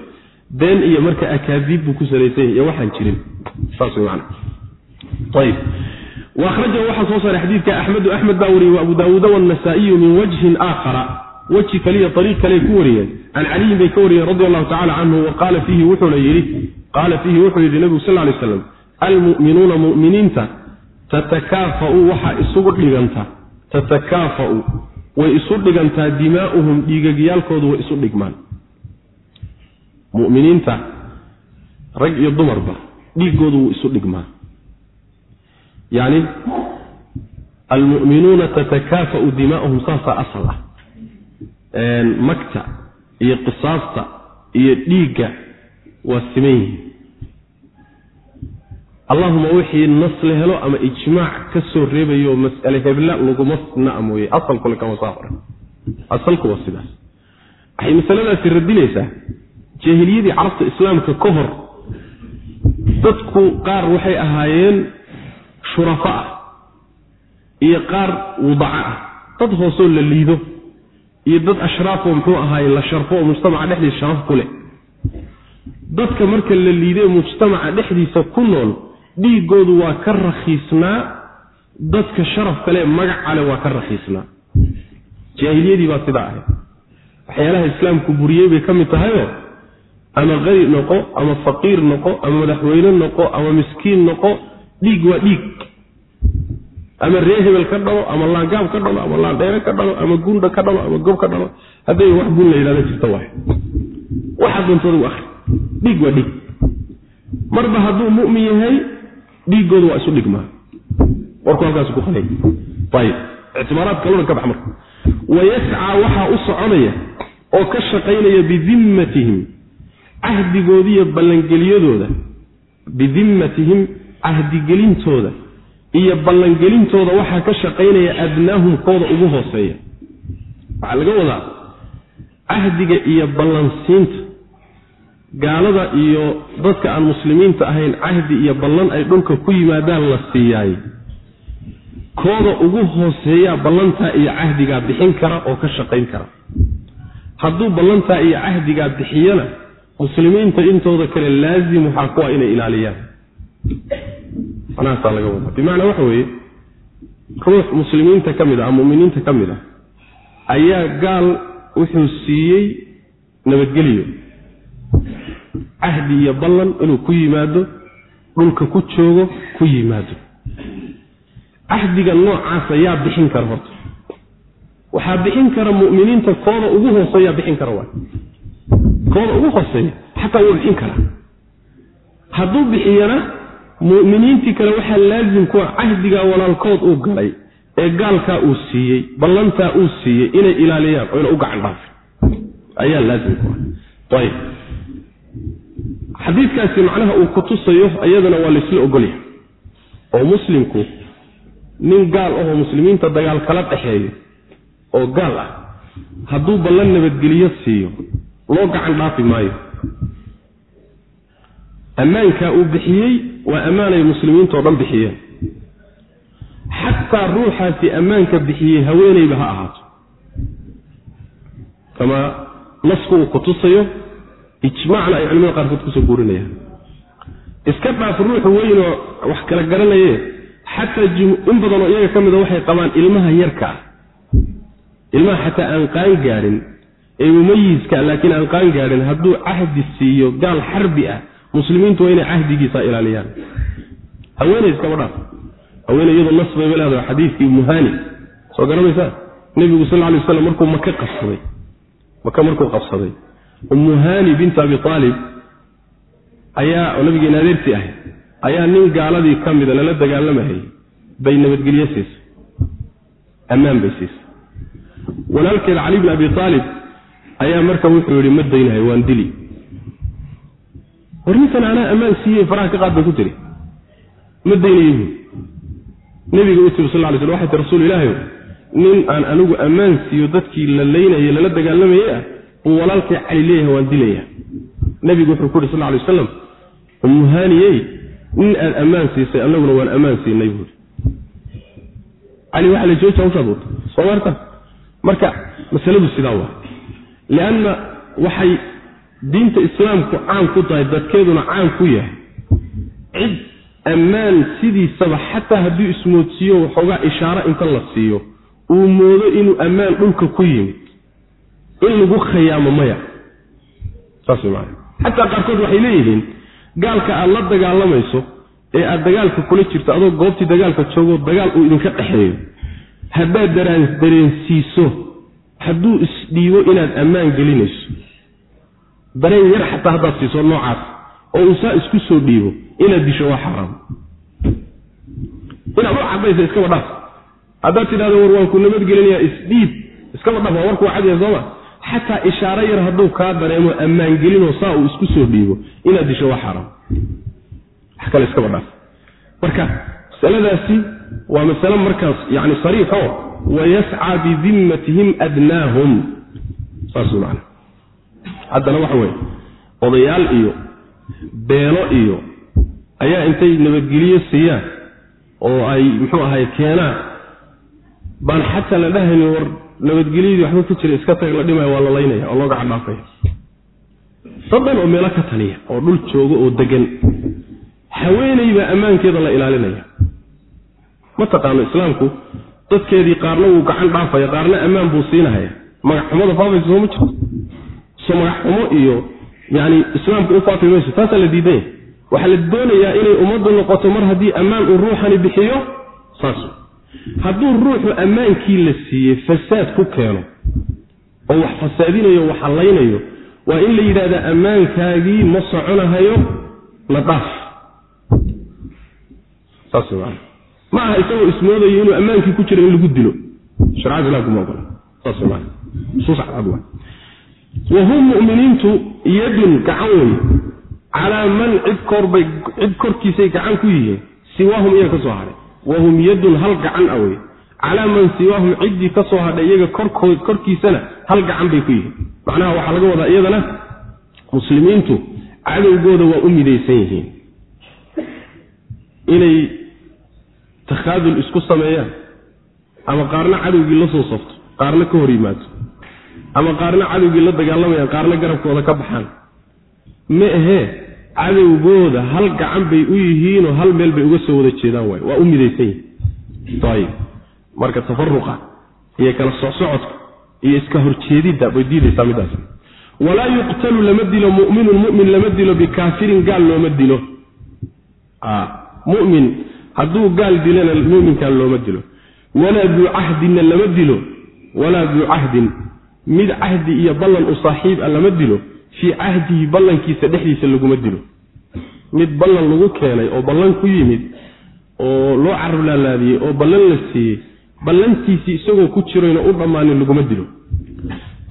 been iyo marka akaadiib buu ku salaysan yahy iyo waxaan jirin. Waahrajahu waxaa soo saaray xadiidka axmedu axmed baa wariyey wa abu daawuuda wannasaa'iyu min wajhin aakhara weji kaliya ariiq kale ku wariyeen. Can caliyin bay ka wariyeen radi allahu tacala canhu wa qaala fiihi wuxuuna yidhi qaala fiihi wuxuu yidhi nebigu sal lay slam almu'minuuna mu'miniinta tatakaafa'u waxaa isugu dhiganta tatakaafa'u way isu dhigantaa dimaa'uhum dhiigagyaalkoodu way isu dhigmaan. Muminiinta rag iyo dumarba dhiiggoodu wuu isu dhigmaa yacni almu'minuuna tatakaafa'u dimaa'uhum saasaa asal ah. Magta iyo qisaasta iyo dhiigga waa siman yihiin allahuma wixii nas la helo ama ijmaac ka soo reebayo mas'ale hebla laguma sina mooye. Asalkule kama saa hore asalku waa sidaas. Waxay masaladaasi radinaysaa jaahiliyadii carabta islaamka ka hor dadku qaar waxay ahaayeen shurafa ah iyo qaar wudaca ah. Dad hoosoo la liido iyo dad ashraafoo muxuu ahaaye la sharfo oo mujtamaca dhexdiisa sharaf ku leh. Dadka marka la liiday mujtamaca dhexdiisa ku nool dhiigoodu waa ka rakhiisnaa dadka sharaf kale magac cale waa ka rakhiisnaa. Jaahiliyadii baa sidaa ahayd. Waxyaalaha islaamku buriyey bay ka mid tahayo ama qari noqo ama faqiir noqo ama madaxweyne noqo ama miskiin noqo dhiig waa dhiig. Ama ree hebel ka dhalo ama laangaab ka dhalo ama laandheere ka dhalo ama gunda ka dhalo ama gob ka dhalo hadday wax gun la yidhahda jirta waay. Waxaa doontooda u ahri dhiig waa dhiig. Marba hadduu mu'min yahay dhiigooda waa isu dhigmaa warku halkaas ku qalay. Ayib ictibaaraad kaluna ka bax marka wayascaa waxaa u soconaya oo ka shaqaynaya bidimmatihim cahdigoodiiyo ballangelyadooda bidimmatihim cahdigelintooda. Iyo ballangelintooda waxaa ka shaqaynaya adnaahum kooda ugu hooseeya. Waxaa laga wadaa cahdiga iyo ballansiinta gaalada iyo dadka aan muslimiinta ahayn cahdi iyo ballan ay dhulka ku yimaadaan la siiyaay kooda ugu hooseeyaa ballantaa iyo cahdigaa bixin kara oo ka shaqayn kara. Hadduu ballantaa iyo cahdigaa bixiyana muslimiinta intooda kale laazim waxaa kuwa inay ilaaliyaan. Manahaasaa laga wadaa bimacnaa waxa weeye ruux muslimiinta ka mid ah ama muminiinta ka mid ah ayaa gaal wuxuu siiyey nabadgelyo cahdi iyo ballan inuu ku yimaado dhulka ku joogo ku yimaado. Cahdiga noocaasa yaa bixin kara horta. Waxaa bixin kara mu'miniinta kooda ugu hooseeyaa bixin kara waay. Kooda ugu hooseeya xataa wuu bixin karaa. Hadduu bixiyana mu'miniintii kale waxaa laazim kuwa cahdigaa walaalkood uu galay ee gaalkaa uu siiyey ballantaa uu siiyey inay ilaaliyaan oo ina u gacan dhaafin. Ayaa laazim ku ah xadiidkaasi macnaha uu ku tusayo iyadana waa laysla ogolyahay. oo muslimku nin gaal ahoo muslimiinta dagaal kala dhexeeyo oo gaal ah hadduu ballan nabadgeliyo siiyo loo gacan dhaafi maayo. Ammaankaa uu bixiyey waa ammaanay muslimiintao dhan bixiyeen. Xataa ruuxaasi ammaanka bixiyey haweenayba ha ahaato. Kama nasku uu ku tusayo ijmaacna ay culimada qaarkood ku soo guurinayaan. Iska dhaaf ruuxu weynoo wax kala garanaye xataa in badanoo iyaga ka mida waxay qabaan ilmaha yarka ah. Ilmaha xataa aan qaan gaadhin ee mumayiska laakiin aan qaan gaadhin hadduu cahdi siiyo gaal xarbi ah muslimiintu waa inay cahdigiisa ilaaliyaan. Haweeney iskama dhaaf. Haweeney iyadoo nas bayba leedahay xadiidkii muhani soo garamaysaa nebigu sal ly waslam markuu maka qabsaday. Maka markuu qabsaday umuhani bint abi aalib ayaa oo nabigeena adeertii ahayd ayaa nin gaaladii ka mida lala dagaalamahayay bay nabadgelyo siisay ammaan bay siisay. Walaalkeed cali bn abi aalib ayaa marka wuxuu yihi ma daynahay waan dili. War anaa ammaan siiyey faraha ka qaad bay ku tiri. Ma daynayo buui nebiga u tiri sal ly sl waxay ti rasuul ilaahi nin aan anigu ammaan siiyo dadkii la laynayay lala dagaalamayay ah uu walaalkay cali leeyahay waan dilaya nebigu wuxuu ku yuri sal lay wasalam umuhaniyey nin aad ammaan siisay anaguna waan ammaan siinay buui cali waxa la jooja hawshaad wata soo maarta marka masaladu sidaa waa. Lianna waxay diinta islaamku caan ku tahay dadkeeduna caan ku yahay. Cid ammaan sidiisaba xataa hadduu ismoodsiiyo waxoogaa ishaaro inta la siiyo. Uu moodo inuu ammaan dhulka ku yimid in lagu khayaamo maya. Saas way maana xataa qaarkood waxay leeyihiin gaalka aad la dagaalamayso ee aad dagaalka kula jirto adoo goobtii dagaalka joogo dagaal uu idinka dhexeeyo. Haddaad daraan dareensiiso hadduu isdhiibo inaad ammaan gelinayso. Dareen yar xataa haddaad siiso noocaas oo uu saa isku soo dhiibo inaad disho waa xaraam. Inaad u cadaysa iskaba dhaaf haddaad tidhahdo war waan ku nabadgelinayaa isdhiib iskaba dhaaf waa warku waa cadiya sooma xataa ishaaro yar hadduu kaa dareemo ammaangelinoo saa uu isku soo dhiibo inaad disho waa xaraam wax kale iskaba dhaaf marka masaladaasi waa masale markaas yani sariixo wayascaa bidimmatihim adnaahum. Saas macana haddana waxa weye odayaal iyo beelo iyo ayaa intay nabadgelyo siiyaan oo ay muxuu ahay keenaan. Baan xataa la dhahaynin war nabadgelyadii waxba ku jira iska tag la dhimaya waa la laynaya oo loo gacan dhaafaya dadan oo meelo ka taliya oo dhul jooga oo degan haweeney baa ammaankeeda la ilaalinaya. Ma taqaano islaamku dadkeedii qaarna wuu gacan dhaafaya qaarna ammaan buu siinahaya. Magaxxumada faafaysa sooma jirto? So magaxxumo iyo yani islaamku u faafi mayso taasaa la diidanya waxaa la doonayaa inay ummaddu noqoto mar haddii ammaan uu ruuxani bixiyo saas hadduu ruuxu ammaankii la siiyey fasaad ku keeno oo wax fasaadinayo wax hallaynayo waa in la yidhahdaa ammaankaagii ma soconahayo na dhaaf. Saas maa ma aha isagoo ismoodayo inuu ammaankii ku jiro in lagu dilo. Sharcada islaamku ma ogola. Saas maa nusuus cadcad waa wa hum mu'miniintu yadun gacan wey calaa man cid korbay cid korkiisay gacan ku yihiin siwaahum iyaga ka soo hadhay wahum yadun hal gacan a calaa man siwaahum ciddii ka soo hadhay iyaga korkood korkiisana hal gacan bay ku yihiin macnaha waxaa laga wadaa iyadana muslimiintu cadowgooda waa u midaysan yihiin inay takhaadul isku sameeyaan ama qaarna cadowgii la soo safto qaarna ka hor yimaado ama qaarna cadowgii la dagaalamayaan qaarna garabkooda ka baxaan ma ahee cadowgooda hal gacan bay u yihiinoo hal meel bay uga soo wada jeedaan waay. Waa u midaysan yihiin marka tafaruqa iyo kala socsocodka iyo iska horjeedidda bay diidaysaa midaas. Walaa yuqtalu lama dilo muminun mumin lama dilo bikaafirin gaal looma dilo. Mumin hadduu gaal dilana muminkan looma dilo. Walaa duu cahdinna lama dilo. Walaa duu cahdin. Mid cahdi iyo ballan u saaxiib a lama dilo fii cahdihi ballankiisa dhexdiisa laguma dilo. Mid ballan lagu keenay oo ballan ku yimid oo loo carab laalaadiyey oo ballan la siiyey ballantiisii isagoo ku jirayna u dhammaanin laguma dilo.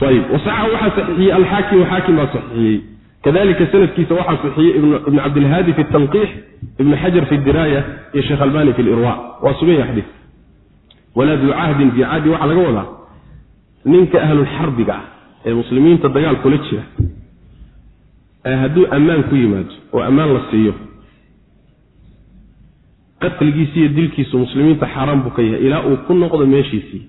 Ayib wasaxa waxaa saxiixiyey alxaakim xaakim baa saxiixiyey. Kadalika sanadkiisa waxaa saxiixiyey ibnu cabdilhaadi fi tanqiix ibnu xajar fi diraaya iyo sheekh albani fi lirwa waa sugan yahay xadiis walaa duu cahdin fii cahdi waxaa laga wadaa ninka ahlulxarbiga ah ee muslimiinta dagaal kula jira hadduu ammaan ku yimaado oo ammaan la siiyo qatligiisi iyo dilkiisu muslimiinta xaaraan buu ka yahay ilaa uu ku noqdo meeshiisii.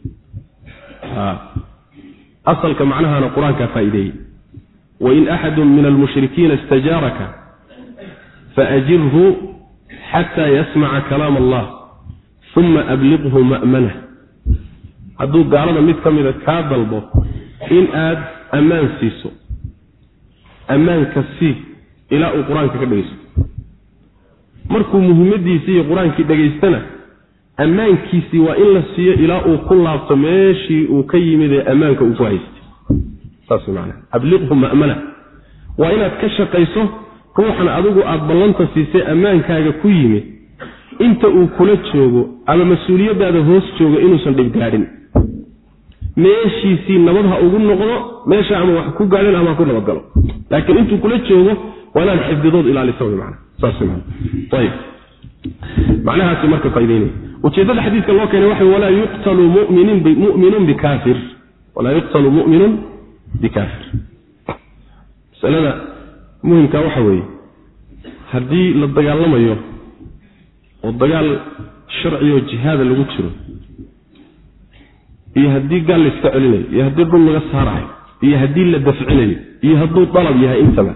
Asalka macnahana qur'aankaa faa'iideeyey. Wain axadu min almushrikiina istajaaraka faajirhu xataa yasmaca kalaam allah uma abliqhu ma'manah hadduu gaalada mid ka mida kaa dalbo in aad ammaan siiso ammaanka sii ilaa uu qur'aanka ka dhegaysto. Markuu muhimmadiisii iyo qur'aankii dhegaystana ammaankiisii waa in la siiyo ilaa uu ku laabto meeshii uu ka yimid ee ammaanka uu ku haystay saas man abliqhu ma'mana. Waa inaad ka shaqayso ruuxan adigu aada ballanta siisay ammaankaaga ku yimid. Inta uu kula joogo ama mas'uuliyaddaada hoos joogo inuusan dhibgaadhin meeshiisii nabad ha ugu noqdo meesha ama wax ku gaadhin ama ha ku nabadgalo laakiin intuu kula joogo waa inaad xifdidood ilaalisa ujeeddada xadiidka loo keenay waxa walaa yuqtalu mu'minun bikaafir walaa yuqtalu mu'minun bikaafir masalada muhimka waxa weeye haddii la dagaalamayo oo dagaal sharcioo jihaada lagu jiro iyo haddii gaal la iska celinayo iyo haddii dhul laga saarayo iyo haddii la dafcinayo iyo hadduu dalab yahay intaba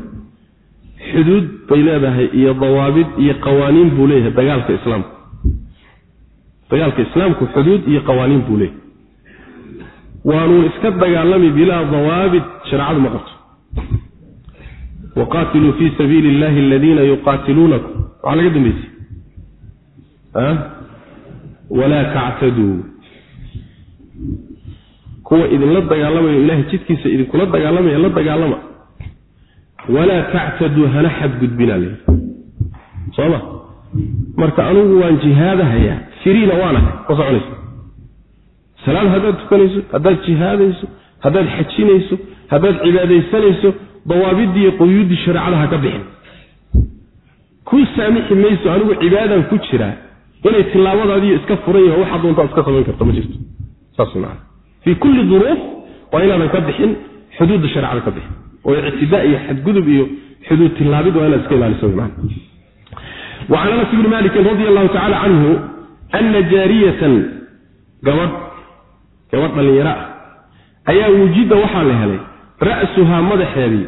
xuduud bay leedahay iyo dawaabid iyo qawaaniin buu leeyahay dagaalka islaamku. Dagaalka islaamku xuduud iyo qawaaniin buu leeyahay. Waanuu iska dagaalami bilaa dawaabid shareecadu ma qabto. Waqaatiluu fii sabiili illahi aladiina yuqaatiluunakum. Waxaa laga dambeysay. Walaa tactaduu kuwa idinla dagaalamayo ilahay jidkiisa idinkula dagaalamaya la dagaalama. Walaa tactaduu hana xadgudbinaa l sooma? Marka anugu waan jihaadahayaa firiina waana ka soconaysa salaad haddaad tukanayso haddaad jihaadayso haddaad xajinayso haddaad cibaadaysanayso dawaabiddii quyuuddii shareecada ha ka bixin. Kuu saamixi mayso anigu cibaadaan ku jiraa inay tilaabadaadiiyo iska furan yaho waxaa doontaa iska samayn karto ma jirto fii kulli duruuf waa inaadan ka bixin xuduudda shareecada ka bixin. Oo ictidaa iyo xadgudub iyo xuduud tilaabid waa inaad iska ilaaliso man wacan anas bni malikin radi allahu tacala canhu ana jaariyatan gabadh gabadh dhallinyaro ah ayaa wujida waxaa la helay ra'suhaa madaxeedii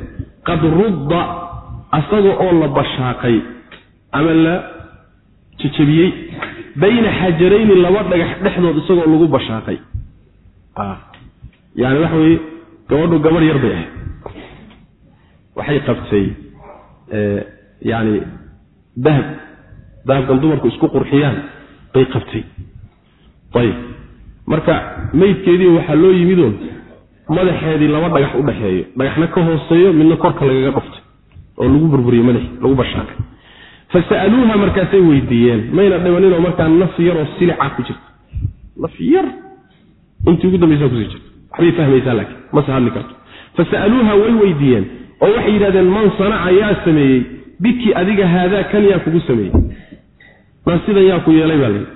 qad rudda asaga oo la bashaaqay ama la jejebiyey bayna xajarayni laba dhagax dhexdood isagoo lagu bashaaqay yani waxa weye gabadhu gabadh yar bay ahayd. Waxay qabtay yani dahab. Dahabkan dumarku isku qurxiyaan bay qabtay. Ayib. Marka meydkeedii waxaa loo yimidoon madaxeedii laba dhagax u dhexeeyo. Dhagaxna ka hooseeyo midna korka lagaga dhuftay oo lagu burburiye madaxi lagu bashaaqay fa sa'aluuha markaasay weydiiyeen mayna dhimaninoo markaa naf yaroo silica ku jirta. Naf yar intii ugu dambaysa ku sii jirta waxbay fahmaysaa laakiin mase hadli karto. Fa sa'aluuha way weydiiyeen oo waxay yidhahdeen man sanaca yaa sameeyey biki adiga haadaa kan yaa kugu sameeyey. Ma sidan yaa ku yeelay baa layidhi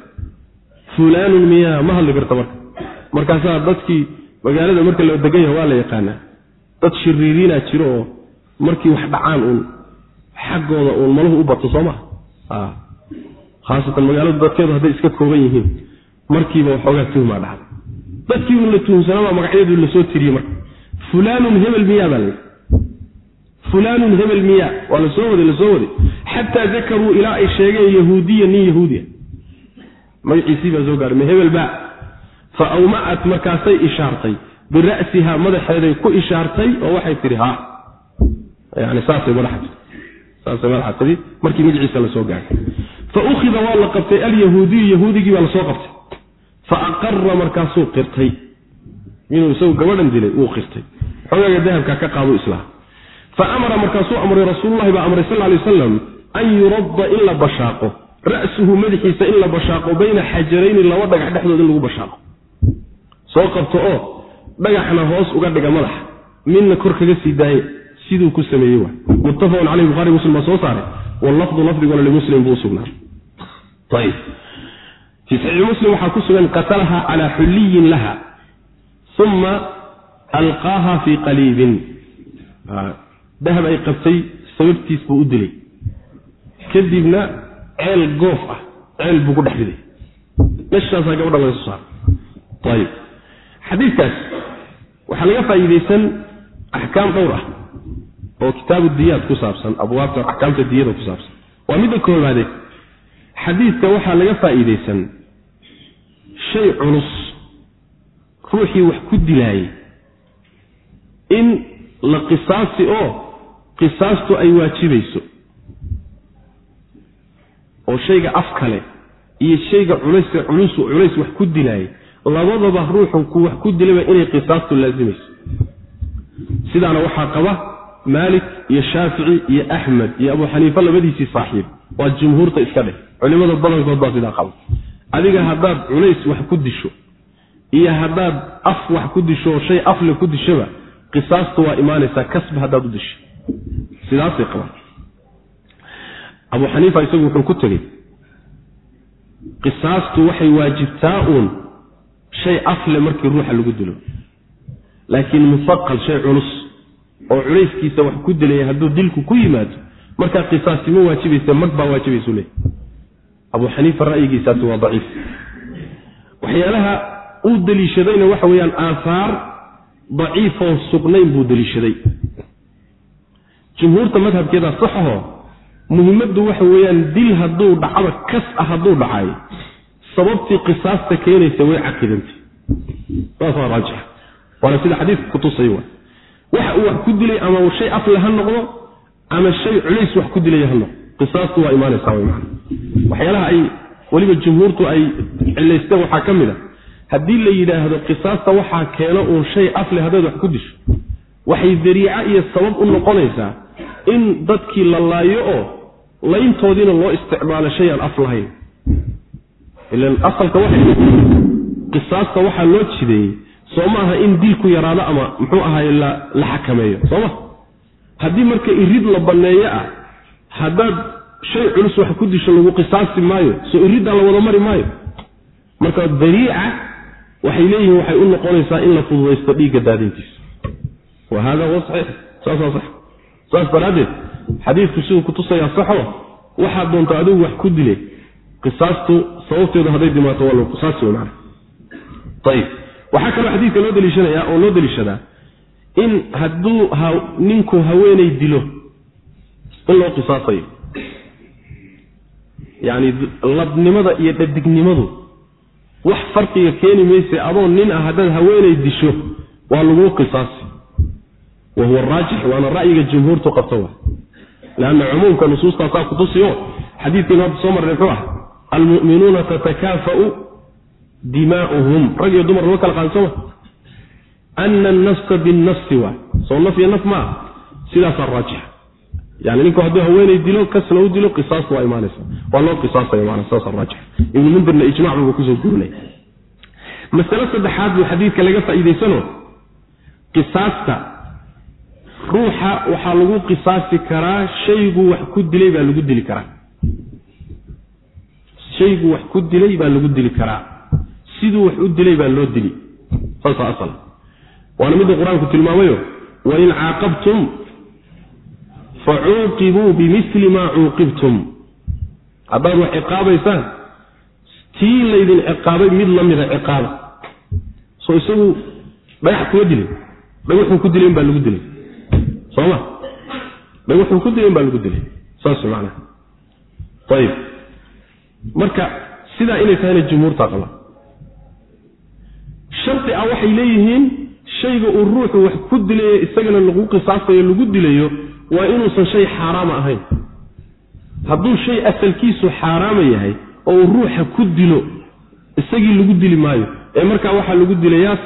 fulaanun miyaa ma hadli karta marka. Markaasaa dadkii magaalada marka la degan yaha waa la yaqaanaa. Dad shiriiriinaa jiro oo markii wax dhacaan uun xaggooda uun maluhu u bato soo maha? Khaasatan magaaladu dadkeedu hadday iska kooban yihiin markiiba waxoogaa tuhmaa dhacda dadkii uun la tuhumsanaabaa magacyadii la soo tiriyey marka. Fulaanun hebel miyaa baa layidhi fulaanun hebel miyaa? Waa la soo waday la soo waday. Xataa dakaruu ilaa ay sheegeen yahuudiya nin yahuudiya. Magaciisii baa soo gaaray ma hebel baa? Fa awma'at markaasay ishaartay. Bira'siha madaxeeday ku ishaartay oo waxay tihi ha. Yani saasay madaxa saasay madaxa markii magaciisa la soo gaaray fa ukhida waa la qabtay alyahuudiyu yahuudigii baa la soo qabtay fa aqara markaasuu qirtay. Inuu isagu gabadhan dilay wuu qirtay. Xogaaga dahabka ka qaado islaam fa amara markaasuu amray rasuululahi baa amray sal lay wasalam an yuradda in la bashaaqo. Ra'suhu madaxiisa in la bashaaqo bayna xajarayni laba dhagax dhexdood in lagu bashaaqo. Soo qabto oo dhagaxna hoos uga dhiga madaxa midna kor kaga sii daaye siduu ku sameeyey waay muttafaqun caleyh buhari muslim baa soo saaray. Wallafdu lafdiguna limuslim buu usugnaa ayb fii saxiixi muslim waxaa ku sugan qatalaha calaa xulliyin laha uma alqaaha fii qaliibin. Dahab ay qabtay sababtiis buu u dilay. Kadibna ceel goof ah ceel buu ku dhex riday. Meshaasaa gabadha laga soo saara ayib xadiidkaas waxaa laga faa'iidaysan axkaam dhowr ah oo kitaabu diyaad ku saabsan abwaabta axkaamta diyada ku saabsan. Waa midda koobaade xadiidka waxaa laga faa'iidaysan shay culus ruuxii wax ku dilaayey in la qisaasi oo qisaastu ay waajibayso oo shayga af kale iyo shayga culayska culus culays wax ku dilaayay labadaba ruuxu ku wax ku dilayba inay qisaastu laasimayso. Sidaana waxaa qaba maalik iyo shaafici iyo axmed iyo abu xaniifa labadiisii saaxiib. Waa jumhuurta iska dheh. Culimada badankood baa sidaa qaba adiga haddaad culays wax ku disho iyo haddaad af wax ku disho oo shay afle ku dishoba qisaastu waa imaanaysaa kasba haddaad u disho. Sidaasay qabaan. Abu xaniifa isagu wuxuu ku tegey qisaastu waxay waajibtaa uun shay afle markii ruuxa lagu dilo. Laakiin musaqal shay culus oo culayskiisa wax ku dilaya hadduu dilku ku yimaado markaa qisaasti ma waajibaysa mag baa waajibaysu leey abu xaniifa ra'yigiisaasi waa daciif. Waxyaalaha uu deliishadayna waxa weeyaan aahaar daciifoon sugnayn buu deliishaday. Jumhuurta madhabkeeda saxaho muhimaddu waxa weeyaan dil hadduu dhacaba kas ah hadduu dhacay sababtii qisaasta keenaysa way cakidantay saasaa raajix. Waana sida xadiidka kutusay wa waxa uu wax ku dilay ama shay afle ha noqdo ama shay culays wax ku dilaya ha noqdo qisaastu waa imaanaysaa way macana waxyaalaha ay weliba jumhuurtu ay cilaysteen waxaa ka mid a. Haddii la yidhaahdo qisaasta waxaa keeno uun shay afle haddaad wax ku disho waxay dariica iyo sabab u noqonaysaa in dadkii la laayo oo layntoodiina loo isticmaalo shay aan af lahayn. Ilan asalka waxay qisaasta waxaa loo jideeyey soo ma aha in dilku yaraado ama muxuu ahaay la xakameeyo soo ma? Haddii marka irid la banneeyo ah haddaad shay culus wax ku disho lagu qisaasi maayo soo iriddaa la wada mari maayo. Marka dariica waxay leeyihiin waxay u noqonaysaa in la fududaysto dhiigga daadintiisa. Wa hada huwa saxiix. Saasaa sax. Saas daraaddeed xadiidku siduu kutusayaa saxo waxaad doonto adigu wax ku dilay qisaastu sababteedu hadday dimaato waa lagu qisaasi wey macana ayib waxaa kaloo xadiidka loo daliishanaya oo loo daliishadaa in hadduu ninku haweenay dilo in loo qisaasayo yacni labnimada iyo dhadignimadu wax farqiga keeni mayse adoo nin ah haddaad haweenay disho waa laguu qisaasi. Wa huwa raajix waana ra'yiga jumhuurtu qabto wa. Leanna cumuumka nusuustaasaa kutusiyo xadiidkiinu hadda soo marnay muxuu ah almu'minuuna tatakaafa'u dimaa'uhum. Rag iyo dumar lama kala qaadi sooma ana annafsa binnafsi waay soo naf iyo naf maa sidaasaa raajixa yani ninku hadduu haweenay dilo kasna u dilo qisaasta waa imaanaysa. Waa loo qisaasaya maana saasa raajix. Ibnu mundirna ijmac buuba ku soo gurinaya masale saddexaad buu xadiidka laga faa'iidaysano. Qisaasta ruuxa waxaa lagu qisaasi karaa shaygu wax ku dilay baa lagu dili karaa. Shaygu wax ku dilay baa lagu dili karaa. Siduu wax u dilay baa loo dili. Saasa asal. Waana midda qur'aanku tilmaamayo wain caaqabtum facuuqibuu bimili maa cuuqibtum haddaad wax ciqaabaysaan tii laydin ciqaabay mid la mida ciqaaba soo isagu dhagax kuma dilin dhagaxuu ku dilay in baa lagu dilay soma dhagaxuu ku dilay in baa lagu dilay saas macnaha ayib marka sidaa inay tahayna jumhuurtaa qaba shardi ah waxay leeyihiin shayga uu ruuxu wax ku dilayo isagana lagu qisaasayo lagu dilayo waa inuusan shay xaaraama ahayn. Hadduu shay asalkiisu xaaraama yahay oo uu ruuxa ku dilo isagii lagu dili maayo ee markaa waxaa lagu dilayaa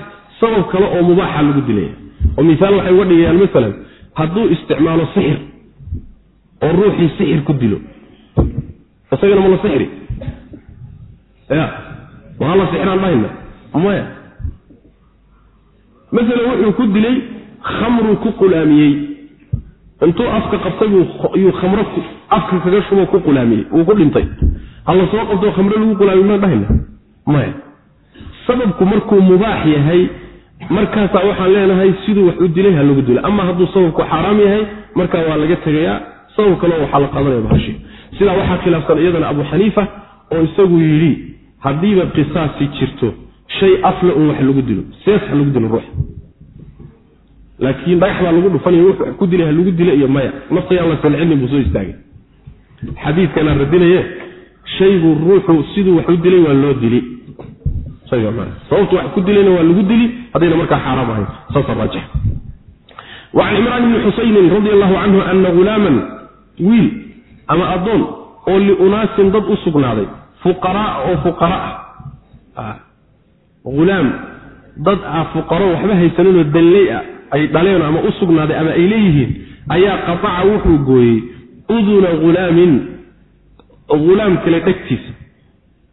sabab kale oo mubaaxa lagu dilaya. Oo miaal waxay uga dhigayaan masalan hadduu isticmaalo sixir oo ruuxii sixir ku dilo. Isagana ma la sixri ya ma la sixiraan dhahayna maya masalan wuxuu ku dilay khamruu ku qulaamiyey intuu afka qabtay yuu khamro afka kaga shubo ku qulaamiyey wuu ku dhintay. Hala soo qabtoo khamro lagu qulaamiy maan dhahayna maya sababku markuu mubaax yahay markaasaa waxaan leenahay siduu wax u dilay ha lagu dilo ama hadduu sababku xaaraam yahay markaa waa laga tegayaa. Sabab kaleo waxaa la qaadanaya bahashi sidaa waxaa khilaafsan iyadana abu xaniifa oo isagu yidhi haddiiba qisaasi jirto shay afle un wax lagu dilo sees ha lagu dilo ruux laakiin dhagax baa lagu dhufanaya wuxuu ku dilay ha lagu dilo iyo maya. Naftayaan la salcinin buu soo istaagay. Xadiidkanaa radinaye shaygu ruuxu siduu wax u dilay waa loo dili. Sababtu wax ku dilayna waa lagu dili haddayna markaa xaaraam ahayn. Saasa raajix. Wacan cimraan ibni xusaynin radi allahu canhu ana hulaaman wiil ama addoon oo liunaasin dad u sugnaaday fuqaraa oo fuqara ah. Hulaam dad ah fuqaro waxba haysaninoo dalley ah ay dhaleen ama u sugnaaday ama ay leeyihiin ayaa qataca wuxuu gooyey uduna hulaamin hulaam kale dhegtiisa.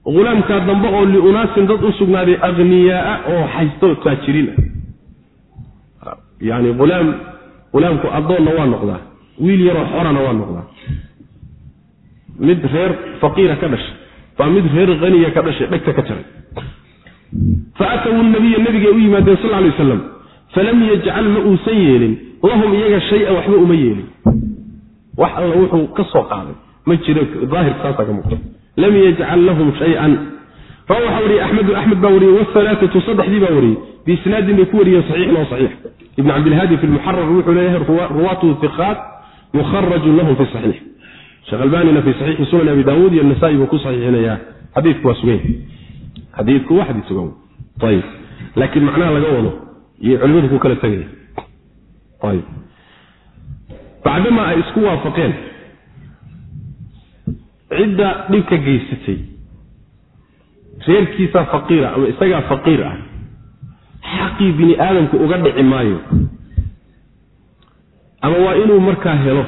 Hulaamkaa dambe oo liunaasin dad u sugnaaday akhniyaaa oo haysto taajiriin ah yani hulaam hulaamku addoonna waa noqdaa wiil yaroo xorana waa noqdaa. Mid reer faqiira ka dhashay baa mid reer haniya ka dhashay dhegta ka jaray faataw nabiya nabigay u yimaadeen sal lay waslam falam yajcal ma uusan yeelin lahum iyaga shay-a waxba uma yeelin wax alla wuxuu ka soo qaaday ma jiro daahirka saasaa ka muuqda lam yajcal lahum shay-an rawa waxaa wariyey axmedu axmed baa wariyey wahalaaatu saddexdii baa wariyey biisnaadin bay ku wariyeen saxiixin oo saxiix ibn cabdilhaadi fi lmuxarar wuxuu leeyahay ruwaatuhu hiqaat mukharajun lahum fi saxiix sheekh fi saxiixi sunan abi daawuud iyo nasaa-i buu ku saxiixinayaa xadiidku waa sugan xadiidku waa xadiid sugan. Ayib laakiin macnaha laga wado iyo culimadu ku kala tegaya ayib bacdama ay isku waafaqeen cidda dhibka geysatay reerkiisaa faqiira ama isagaa faqiir ah xaqii bini aadamku uga dhici maayo ama waa inuu markaa helo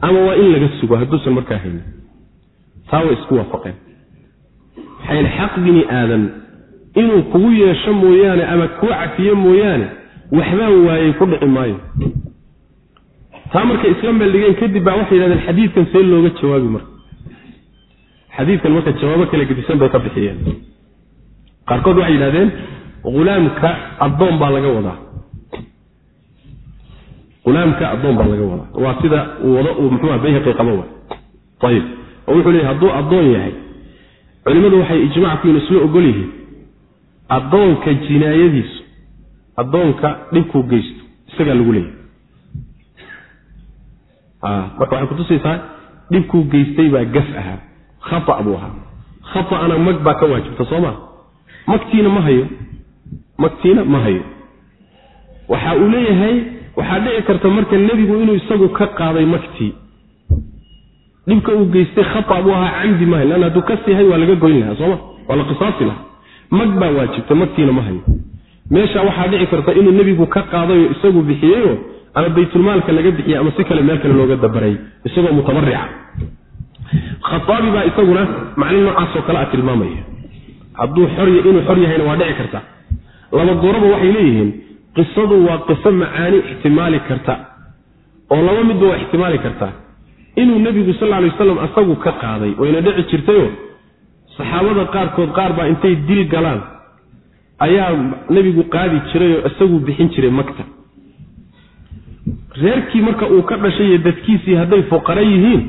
ama waa in laga sugo hadduusan markaa helin taa way isku waafaqeen maxayl xaq bini aadam. Inuu kugu yeesho mooyaane ama kuu cafiyo mooyaane waxbaan waayey ku dhici maayo. Taa markay isla meeldhigeen kadib baa waxay yidhahdeen xadiidkan see looga jawaabi marka. Xadiidkan marka jawaabo kala gedisan bay ka bixiyeen. Qaarkood waxay yidhahdeen hulaamka addoon baa laga wadaa. Hulaamka addoon baa laga wadaa. Waa sida wado uu muxuuha bayhaqi qaba wa ayib. Oo wuxuu leeyay hadduu addoon yahay culimmadu waxay ijmac ku yihiin isla ogol yihiin. Addoonka jinaayadiisu addoonka dhibkuu geysto isagaa lagu leeyahy marka waxay kutusaysaa dhibkuu geystay baa gaf ahaa khata buu ahaa. Khata'ana mag baa ka waajibta soo maa magtiina ma hayo. Magtiina ma hayo. Waxa uu leeyahay waxaa dhici karta marka nebigu inuu isagu ka qaaday magtii dhibka uu geystay khata buu ahaa camdi ma hayo leanna hadduu ka siihay waa laga goyn lahaa sooma? Waa la qisaasi lahaa. Mag baa waajibta magtiina ma hayo meesha waxaa dhici karta inuu nebigu ka qaadayo isagu bixiyeyo ama baytulmaalka laga bixiyey ama si kale meel kale looga dabaray isagoo mutabarica khaaabi baa isaguna macni noocaasoo kale a tilmaamaya. Hadduu xorya inuu xor yahayna waa dhici karta. Laba gooraba waxay leeyihiin qisadu waa qiso macaani ixtimaali karta oo laba midba waa ixtimaali kartaa inuu nebigu sal alay wasalam asagu ka qaaday wayna dhici jirtayo saxaabada qaarkood qaar baa intay dil galaan. Ayaa nebigu qaadi jiray oo isagu bixin jiray magta reerkii marka uu ka dhashay iyo dadkiisii hadday fuqara yihiin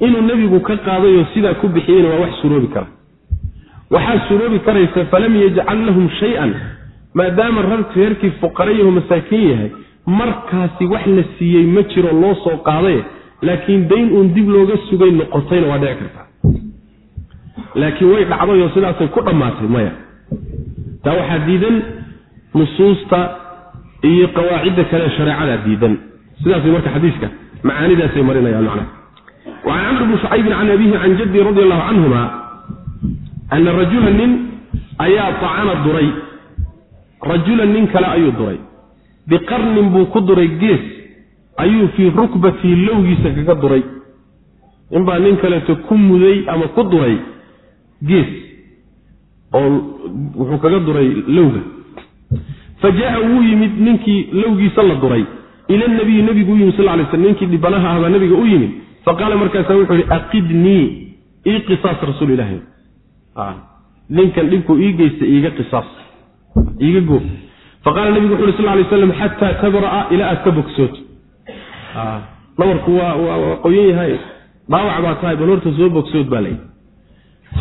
inuu nebigu ka qaadayoo sidaa ku bixiyeyna waa wax suroobi kara. Waxaa suroobi karaysa falam yajcal lahum shay-an maadaama reerkii fuqarayaho masaakiin yahay markaasi wax la siiyey ma jiro loo soo qaadaye laakiin dayn uun dib looga sugay noqotayna waa dhici kartaa. Laakiin way dhacdayoo sidaasay ku dhammaatay maya. Taa waxaa diidan nusuusta iyo qawaacidda kale shareecadaa diidan. Sidaasay marka xadiiska macaanidaasay marinayaan macnaha wacan camr bni shucaybin can abihi can jaddi radi allahu canhuma ana rajula nin ayaa tacana duray. Rajulan nin kale ayuu duray. Biqarnin buu ku duray gees ayuu fii rukbatii lowgiisa kaga duray. Ninbaa nin kaleeto ku muday ama ku duray gees oo wuxuu kaga duray lowga. Fa jaa wuu yimid ninkii lowgiisa la duray. Ila nabiyi nabigu u yimid sal lay sl ninkii dhibanaha ahbaa nabiga u yimid. Faqaala markaasa wuxuu yihi aqidnii ii qisaas rasuul ilahi ninkan dhibku ii geysta iiga qisaas iiga goo faqaala nabigu wuxu uri sal lay slam xataa tabra'a ilaa aad ka bogsooto nabarku waa qoyan yahay. Dhaawac baa tahay bal horta soo bogsood baa layihi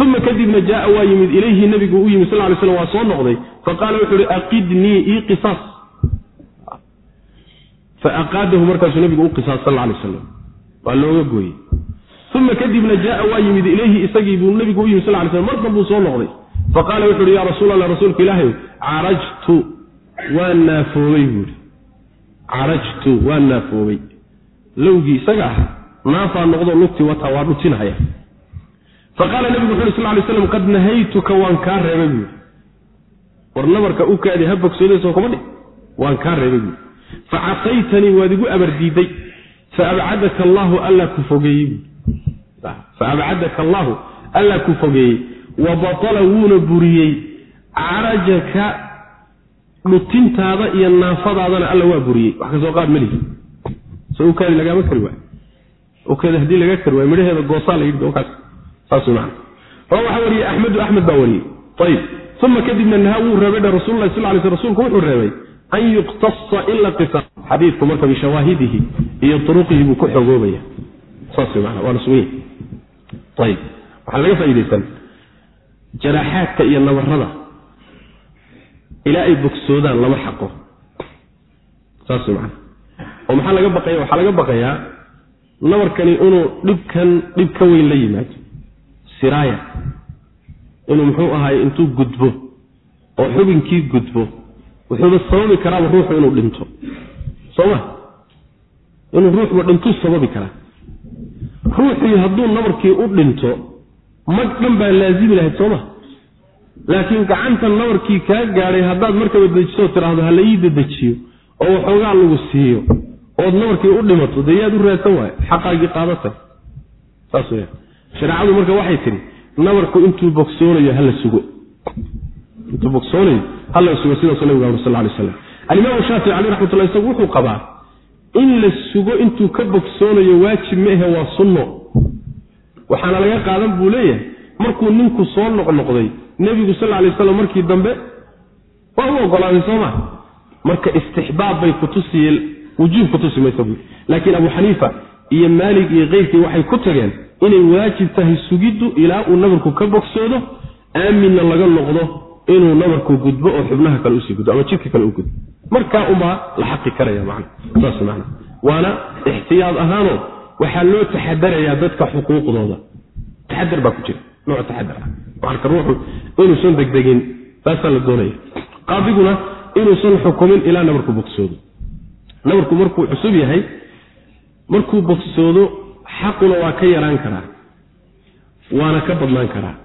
uma kadibna jaaa waa yimid ilayhi nabigu u yimid sal lay slam waa soo noqday. Faqaala wuxuu ihi aqidnii ii qisaas. Faaqaadahu markaasuu nabigu u qisaas sal lay slam waa looga gooyey. Uma kadibna jaaa waa yimid ilayhi isagii buu nabigu u yimid sal lay slam mar danbuu soo noqday. Faqaala wuxu uhi ya rasuul allah rasuulka ilaahay carajtu waan naafoobay buui carajtu waan naafoobay lowgii isaga ah naafaa noqdo lugtii wataa waa dhutinahaya faqaala nabigu wuxu uhi sal lay slam qad nahaytuka waan kaa reebay buui war nabarka u kaadi ha bogsoodayso kuma dhig waan kaa reebay buui facasaytanii waad igu abardiiday. Faabcadaka allaahu allaa ku fogeeyey faabcadaka allaahu allaa ku fogeeyey. Wa batala wuuna buriyey. Carajaka dhutintaada iyo naafadaadana alla waa buriyey. Wax ka soo qaad malihi ukaadi lagaama kari waay ukaadi haddii laga kari waay midhaheeda goosaa la yidhi kaas. Saas man rawa waxaa wariyey axmedu axmed baa wariyey ayib uma kadibna nahaa wuu reebay dhe rasululahi sal lay sl rsulku wuxuu reebay an yuqtasa in la qisa xadiidku marka bishawaahidihi iyo turuqihi buu ku xogoobaya saas man waana sugan ayib waxaa laga faa'idaysan jaraaxaadka iyo nabarada ilaa ay bogsoodaan lama xaqo. Saas man oo maxaa laga baqaya? Waxaa laga baqayaa nabarkani inuu dhibkan dhib ka weyn la yimaado. Siraaya. Inuu muxuu ahaay intuu gudbo oo xubinkii gudbo. Wuxuuba sababi karaaba ruuxu inuu dhinto. Soo ma? Inuu ruuxba dhintuu sababi karaa. Ruuxii hadduu nabarkii u dhinto mag dhan baa laazimi lahayd soo ma? Laakiin gacanta nabarkii kaa gaadhay haddaad markaba dejiso tidhaahdo ha la ii dedejiyo oo waxoogaa lagu siiyo ood nabarkii u dhimato dee yaad u raadsan waayo xaqaagii qaadatay saas weya shareecadu marka waxay tidhi nabarku intuu bogsoonayo hala sugo. Intuu bogsoonayo hala sugo sidaasuu nabiga uri sal ly slam alimaamu shaafici caleyh raxmatullah isagu wuxuu qabaa in la sugo intuu ka bogsoonayo waajib ma ahe waa sunno. Waxaana laga qaadan buu leeyahay markuu ninku soo noqnoqday nebigu sal lay slam markii dambe waa u ogolaaday soo ma? Marka istixbaab bay kutusiye wujuub kutusi maysa buu laakiin abu xaniifa iyo maalig iyo keyrkii waxay ku tageen inay waajib tahay sugiddu ilaa uu nabarku ka bogsoodo aaminna laga noqdo inuu nabarku gudbo oo xubnaha kale u sii gudbo ama jidka kale u gudbo. Markaa unbaa la xaqi karaya man saas man waana ixtiyaad ahaanoo waxaa loo taxadarayaa dadka xuquuqdooda. Taxadar baa ku jira. Nooc taxadar ah. Marka ruuxu inuusan degdegin taasaa la doonaya. Qaadiguna inuusan xukumin ilaa nabarku bogsoodo nabarku markuu cusub yahay markuu bogsoodo xaquna waa ka yaraan karaa waana ka badnaan karaa.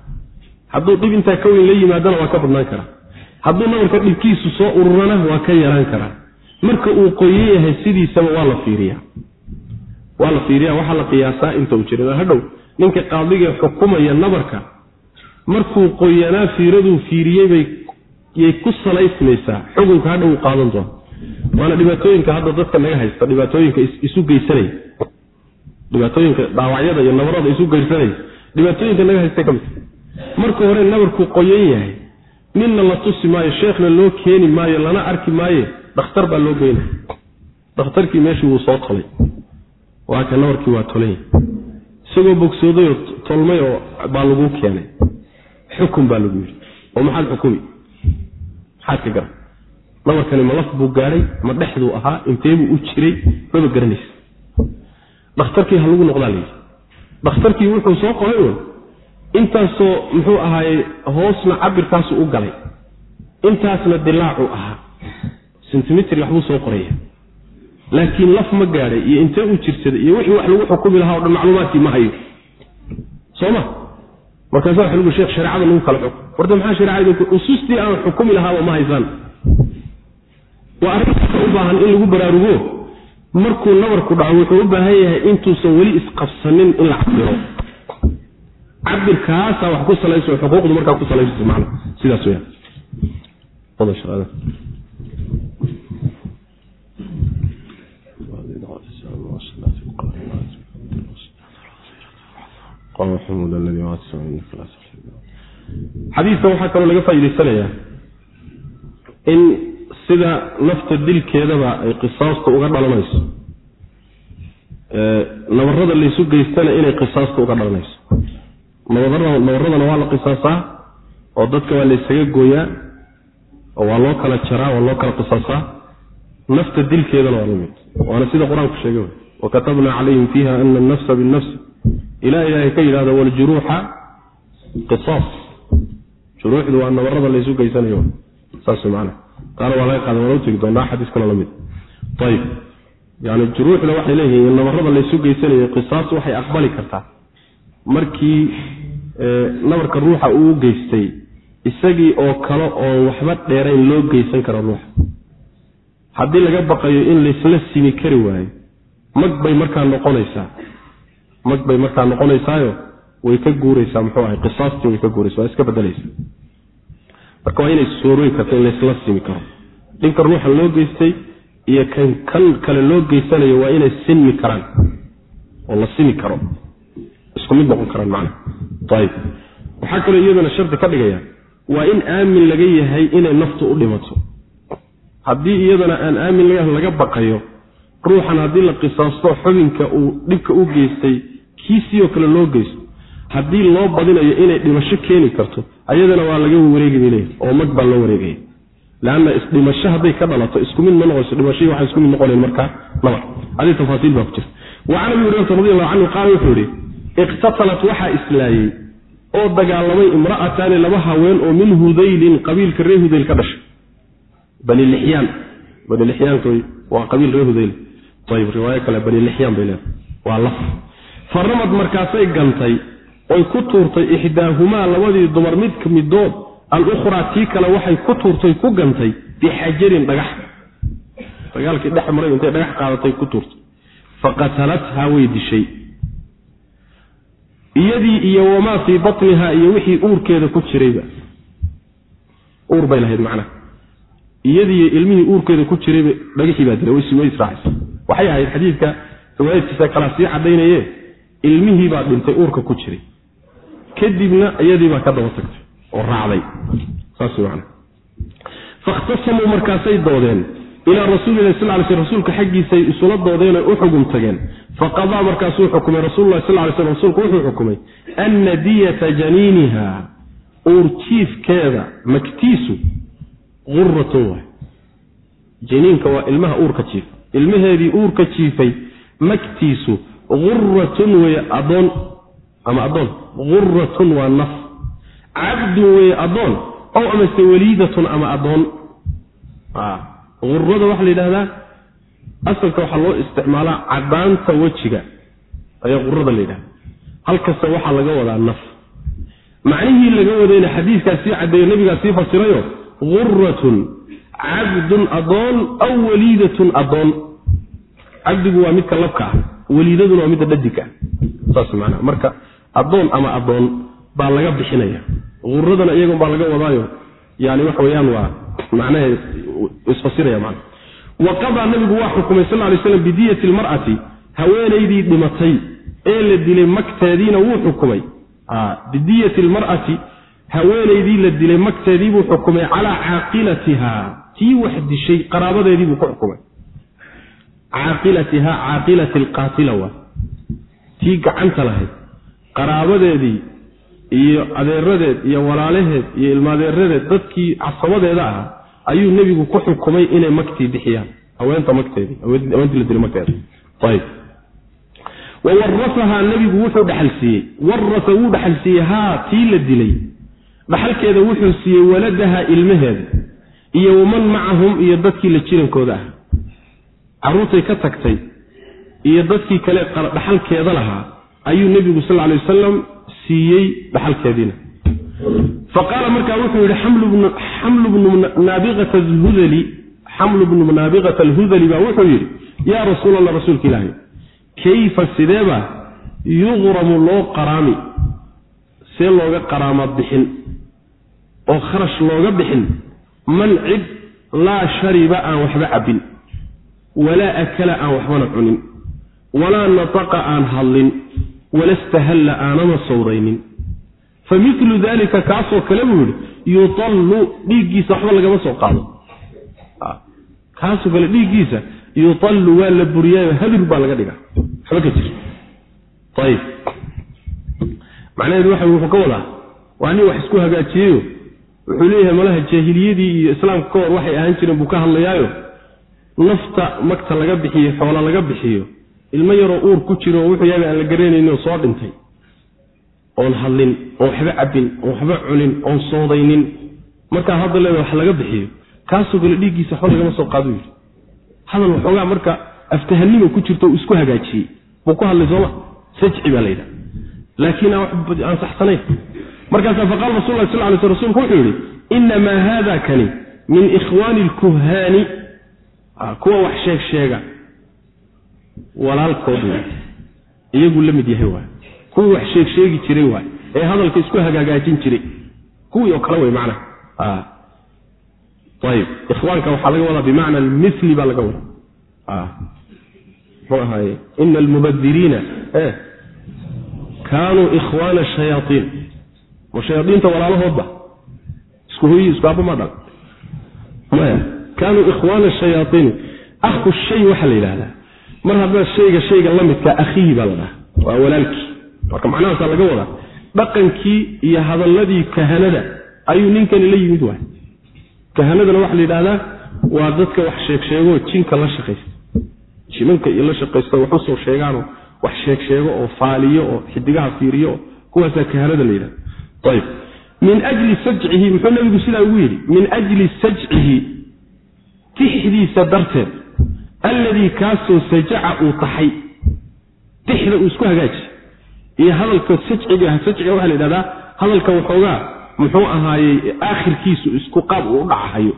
Hadduu dhib intaa ka weyn la yimaadana waa ka badnaan karaa. Hadduu nabarka dhibkiisu soo ururana waa ka yaraan karaa. Marka uu qoyan yahay sidiisaba waa la fiiriyaa. Waa la fiiriya waxaa la qiyaasaa inta uu jira hadhow ninka qaadiga xukumaya nabarka markuu qoyanaa fiiraduu fiiriyeybay yay ku salaysmaysaa. Xukunka hadhow uu qaadan doona waana dhibaatooyinka hadda dadka naga haysta dhibaatooyinka isu geysanaya dhibaatooyinka dhaawacyada iyo nabarada isu geysanaya dhibaatooyinka naga haysta ka mid. Marka hore nabarkuu qoyan yahay. Ninna la tusi maayo sheekhna loo keeni maayo lana arki maaye dhakhtar baa loo geynaya dhakhtarkii meeshii wuu soo tolay waa ka nabarkii waa tolanya isagoo bogsoodayoo tolmay oo baa laguu keenay. Xukun baa lagu yidhi. Oo maxaad xukumi. Maxaad ka garan nabarkani ma laf buu gaadhay ma dhexduu ahaa inteebuu u jiray maba garanaysa dhakhtarkii ha lagu noqdaa layidhi dhakhtarkii wuxuu soo qoray un intaasoo muxuu ahaaye hoosna cabirkaasu u galay. Intaasna dilaacu ahaa. Sentimitr waxbuu soo qoraya. Laakiin laf ma gaadhay iyo intee u jirsaday iyo wixii wax lagu xukumi lahaa o dhan macluumaadkii ma hayo. Soma markaasa waxa lgu sheekh shareecada lagu kala xukum warta maxaa shareecada usustii aan xukumi lahaaba ma haysaan waa arrintaasa u baahan in lagu baraarugo. Markuu nabarku dhaco wuxuu u baahan yahay intuusan weli isqabsanin in la cabiro cabirkaasaa wax ku salayso xuquuqdu markaa ku salayso man sidaas weyaan xadiidka waxaa kaloo laga faa'idaysanayaa in sida nafta dilkeedaba ay qisaasta uga dhalanayso. Nabarada laysu geystana inay qisaasta uga dhalanayso. Nabaradana waa la qisaasaa oo dadka waa laysaga gooyaa oo waa loo kala jaraa waa loo kala qisaasaa. Nafta dilkeedana waa la mid waana sida qur'aanku sheegay wakatabna calayhim fiiha ana alnafsa binnafsi. Ilaa ilaahay ka yidhahdo waljuruuxa qisaas. Juruuxdu waa nabarada laysu geysanayo saas man taana waa laga qaada waana utegi doonaa xadiis kaloo la mid ayib yani juruuxda waxay leeyihiin nabarada laysu geysanayo qisaas waxay aqbali kartaa. Markii nabarka ruuxa uu geystay isagii oo kale oon waxba dheerayn loo geysan karo ruuxa. Haddii laga baqayo in laysla simi kari waayo mag bay markaa noqonaysaa. Mag bay markaa noqonaysaayo way ka guuraysaa muxuu ahay qisaastii way ka guuraysa waa iska bedelaysa marka waa inay suurooyi karto in laysla simi karo dhinka ruuxa loo geystay iyo kan kan kale loo geysanayo waa inay sinmi karaan. Oo la simi karo. Isku mid noqon karaan macna. Ayib waxaa kaloo iyadana shardi ka dhigaya waa in aamin laga yahay inay naftu u dhimato. Haddii iyadana aan aamin laga laga baqayo ruuxan haddii la qisaasto xubinka uu dhibka u geystay kiisioo kale loo geysto haddii loo badinayo inay dhimasho keeni karto ayadana waa laga wareegi leeyahy oo mag baa loo wareegaya. Leanna isdhimasho hadday ka dhalato isku ma noqonayso dhimashadii waxay isku mid noqonayn markaa nabar adii tafaasiil baa ku jirta. Wa can abi hurayrata radi allahu canhu qaala wuxuu yihi iqtatalat waxaa islaayey oo dagaalamay imra'ataani laba haween oo min hudaylin qabiilka reer hudayl ka dhashay. Bani lixyaan. Bani lixyaankoy waa qabiil reer hudayl. Ayib riwaayo kale bani lixyaan bay leedahay. Waa laf. Faramad markaasay gantay oy ku tuurtay ixdaahumaa labadii dumar midka midood alukhraa tii kale waxay ku tuurtay ku gantay bixajarin dhagax. Dagaalkii dhex maray intay dhagax qaadatay ku tuurtay. Faqatalathaa way dishay. Iyadii iyo wamaa fii batniha iyo wixii uurkeeda ku jirayba. Uur bay lahayd macnaha. Iyadiiyo ilmihii uurkeeda ku jirayba dhagaxii baa dilay way israacisay waxay ahayd xadiidka riwaayadkiisa kalaa sii cadaynaye ilmihii baa dhintay uurka ku jiray kadibna iyadii baa ka daba tagtay oo raacday. Fakhtasamuu markaasay doodeen. Ilaa rasuulilahi sal ly sl rasuulka xaggiisay isula doodeen oy u xugum tageen. Faqadaa markaasuu xukumay rasuululahi sal ly sl rasuulku wuxuu xukumay anna diyata janiiniha uurjiifkeeda magtiisu guratun waay. Jiniinka waa ilmaha uurka jiifa ilmaheedii uurka jiifay magtiisu guratun weye adoon ama adoon guratun waa naf. Cabdun weye adoon ow amase waliidatun ama adoon gurada waxaa la yidhahdaa asalka waxaa loo isticmaalaa cadaanta wejiga ayaa gurada la yidhahda halkasta waxaa laga wadaa naf. Macnihii laga wadayna xadiiskaa sii caddeeyo nabigaa sii fasirayo guratun cabdun adoon aw waliidatun adoon cabdigu waa midka labka ah waliidaduna waa midda dhadigka ah. Saas manaa marka adoon ama adoon baa laga bixinaya. Guradana iyagun baa laga wadaayo. Yani waxa weyaan waa macnaheed isfasiraya man wa qadaa nabigu waa xukumay sal lay slam bidiyati lmar'ati haweenaydii dhimatay ee la dilay magteediina wuu xukumay. Bidiyati lmar'ati haweenaydii la dilay magteedii buu xukumay calaa caaqilatiha. Tii wax dishay qaraabadeedii buu ku xukumay. Caaqilatiha caaqilati alqaatila waa. Tii gacanta lahayd qaraabadeedii iyo adeeradeed iyo walaalaheed iyo ilmaadeeradeed dadkii casabadeeda ahaa ayuu nebigu ku xukumay inay magtii bixiyaan. Haweenta magteedii haweentii la dilay magteeda. Ayb wa warasahaa nebigu wuxuu dhaxal siiyey. Warasa wuu dhaxal siiyey. Haa tii la dilay. Dhaxalkeeda wuxuu siiyey waladaha ilmaheeda iyo waman macahum iyo dadkii la jirankooda ah. Carruurtay ka tagtay iyo dadkii kale dhaxalkeeda lahaa ayuu nebigu sal lay wasalam siiyey dhaxalkeediina. Fa qaala markaa wuxuu yidhi xamlu bnu naabiqata alhudali xamlu bnu naabiqata alhudali baa wuxuu yidhi yaa rasuul allah rasuulka ilaahi kayfa sideeba yuqramu loo qaraami? See looga qaraama bixin. Oo kharash looga bixin. Man cid laa shariba aan waxba cabbin. Walaa akala aan waxbana cunin. Walaa nataqa aan hadlin wala stahalla aanama sawraynin. Fa milu dalika kaasoo kale buu yidhi yutallu dhiiggiisa waxba lagama soo qaado. Kaasoo kale dhiiggiisa yutallu waa la buriyaayo hadur baa laga dhigaa. Waxba ka jir ayib macnaheedu waxa wuxuu ka wadaa waa nin wax isku hagaajiyeyo wuxuu leeyahay malaha jaahiliyadii iyo islaamka ka hor waxay ahaan jireen buu ka hadlayaayo. Nafta magta laga bixiyo xoola laga bixiyo ilmo yaroo uur ku jiro oo wuxuu yaaba aan la garanayninoo soo dhintay. Oon hadlin oon waxba cabbin oon waxba cunin oon soodaynin. Markaa hadda leeda wax laga bixiyo kaasoo kale dhiiggiisa waxba lagama soo qaadu yidhi. Hadal waxoogaa marka aftahanima ku jirto uu isku hagaajiyey. Buu ku hadlay sooma sajci baa la yidhaha. Laakiin aan saxsanayn. Markaasaa faqaala rasul lah sal lay sl rsulku wuxuu yidhi inamaa haada kani min ikhwaani alkuhaani kuwa wax sheeg sheega walaalkood waay. Iyaguu la mid yahay waay. Kuwii wax sheeg sheegi jiray waay. Ee hadalka isku hagaagaajin jiray. Kuwii oo kale way macnaha. Ayib ikhwaanka waxaa laga wadaa bimacna almili baa laga wadaa. Muxuu ahaaye ina almubadiriina kaanuu ikhwaana shayaaiin ma shayaaiinta walaalahoodba? Isku hoyi isku aaba ma dhan maya. Kaanuu ikhwaana shayaaiini aku shay waxaa la yidhahdaa mar haddaad shayga shayga la midkaa akhihi baa la dhaha. Waa walaalkii. Marka macnahaasaa laga wadaa dhaqankii iyo hadalladii kahanada ayuu ninkani la yimid waay. Kahanadana waxaa la yidhahdaa waa dadka wax sheeg sheegoo jinka la shaqaysta. Jimanka iyo la shaqaysto wax u soo sheegaanoo wax sheeg sheego oo faaliyo oo xidigaha fiiriyo oo kuwaasaa kahanada la yidhahda ayb min ajli sajcihi muxuu nabigu sidaa ugu yidhi min ajli sajcihi tixdiisa darteed alladii kaasoo sajaca uu taxay tixda uu isku hagaaji. Iyo hadalka sajciga sajciga waxaa la yidhahdaa hadalka waxoogaa muxuu ahaayey aakhirkiisu isku qaab uu u dhacahayo.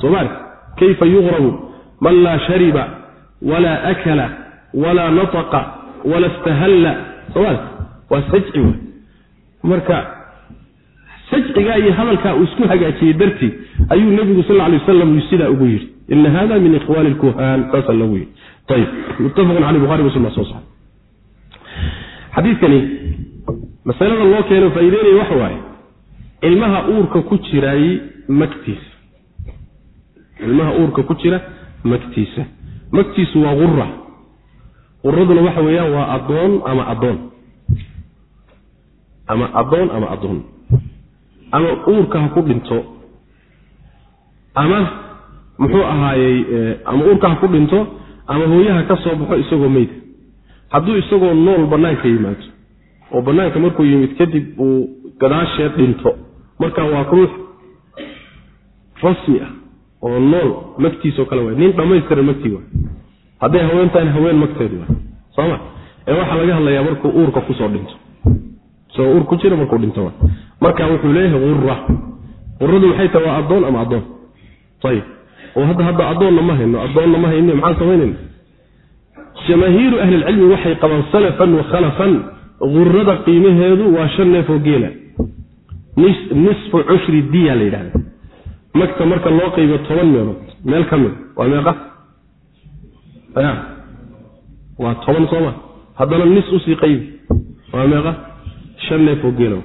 Somaali kayfa yuqrabu? Man laa shariba walaa akala walaa nataqa wala istahalla. Somaali waa sajci marka sajcigaa iyo hadalkaa uu isku hagaajiyey darteed ayuu nebigu sal ly wasalam sidaa ugu yidhi ina hada min ikhwani lkuhaan saasaa loogu yidhi. Ayib muttafaqun caley buhari muslim soo saxay xadiidkani masalada loo keeno faa'iideynaya waxa waaye ilmaha uurka ku jiraayey magtiisa. Ilmaha uurka ku jira magtiisa. Magtiisu waa qura quraduna waxa weeyaan waa addoon ama addoon. Ama addoon ama addoon. Ama uurka ha ku dhinto ama muxuu ahaayey ama uurka ku dhinto ama hooyaha ka soo baxo isagoo meyda hadduu isagoo nool bannaanka yimaado oo bannaanka markuu yimid kadib uu gadaasheed dhinto marka waa ruux rasmi ah oo nool magtiisao kale waay nin dhammaystiran magtii waay hadday haweentaan haween magteedu waay sooma ee waxaa laga hadlayaa markuu uurka ku soo dhinto. Isagoo uur ku jira markuu dhinto marka wuxuu leeyahay ura uradu maxay tahay? Waa addoon ama addoon ayib oo hadda hadda addoonna ma hayno addoonna ma hayne maxaan samaynayna jamaahiiru ahlilcilmi waxay qabaan salafan wa khalafan. Gurada qiimaheedu waa shan neef oo geela. Nisfu cushri diya la yidhahda. Magta marka loo qaybo toban meelood meel ka mid waa meeqa? Ya waa toban sooma. Haddana nis u sii qaybi waa meeqa? Shan neef oo geela.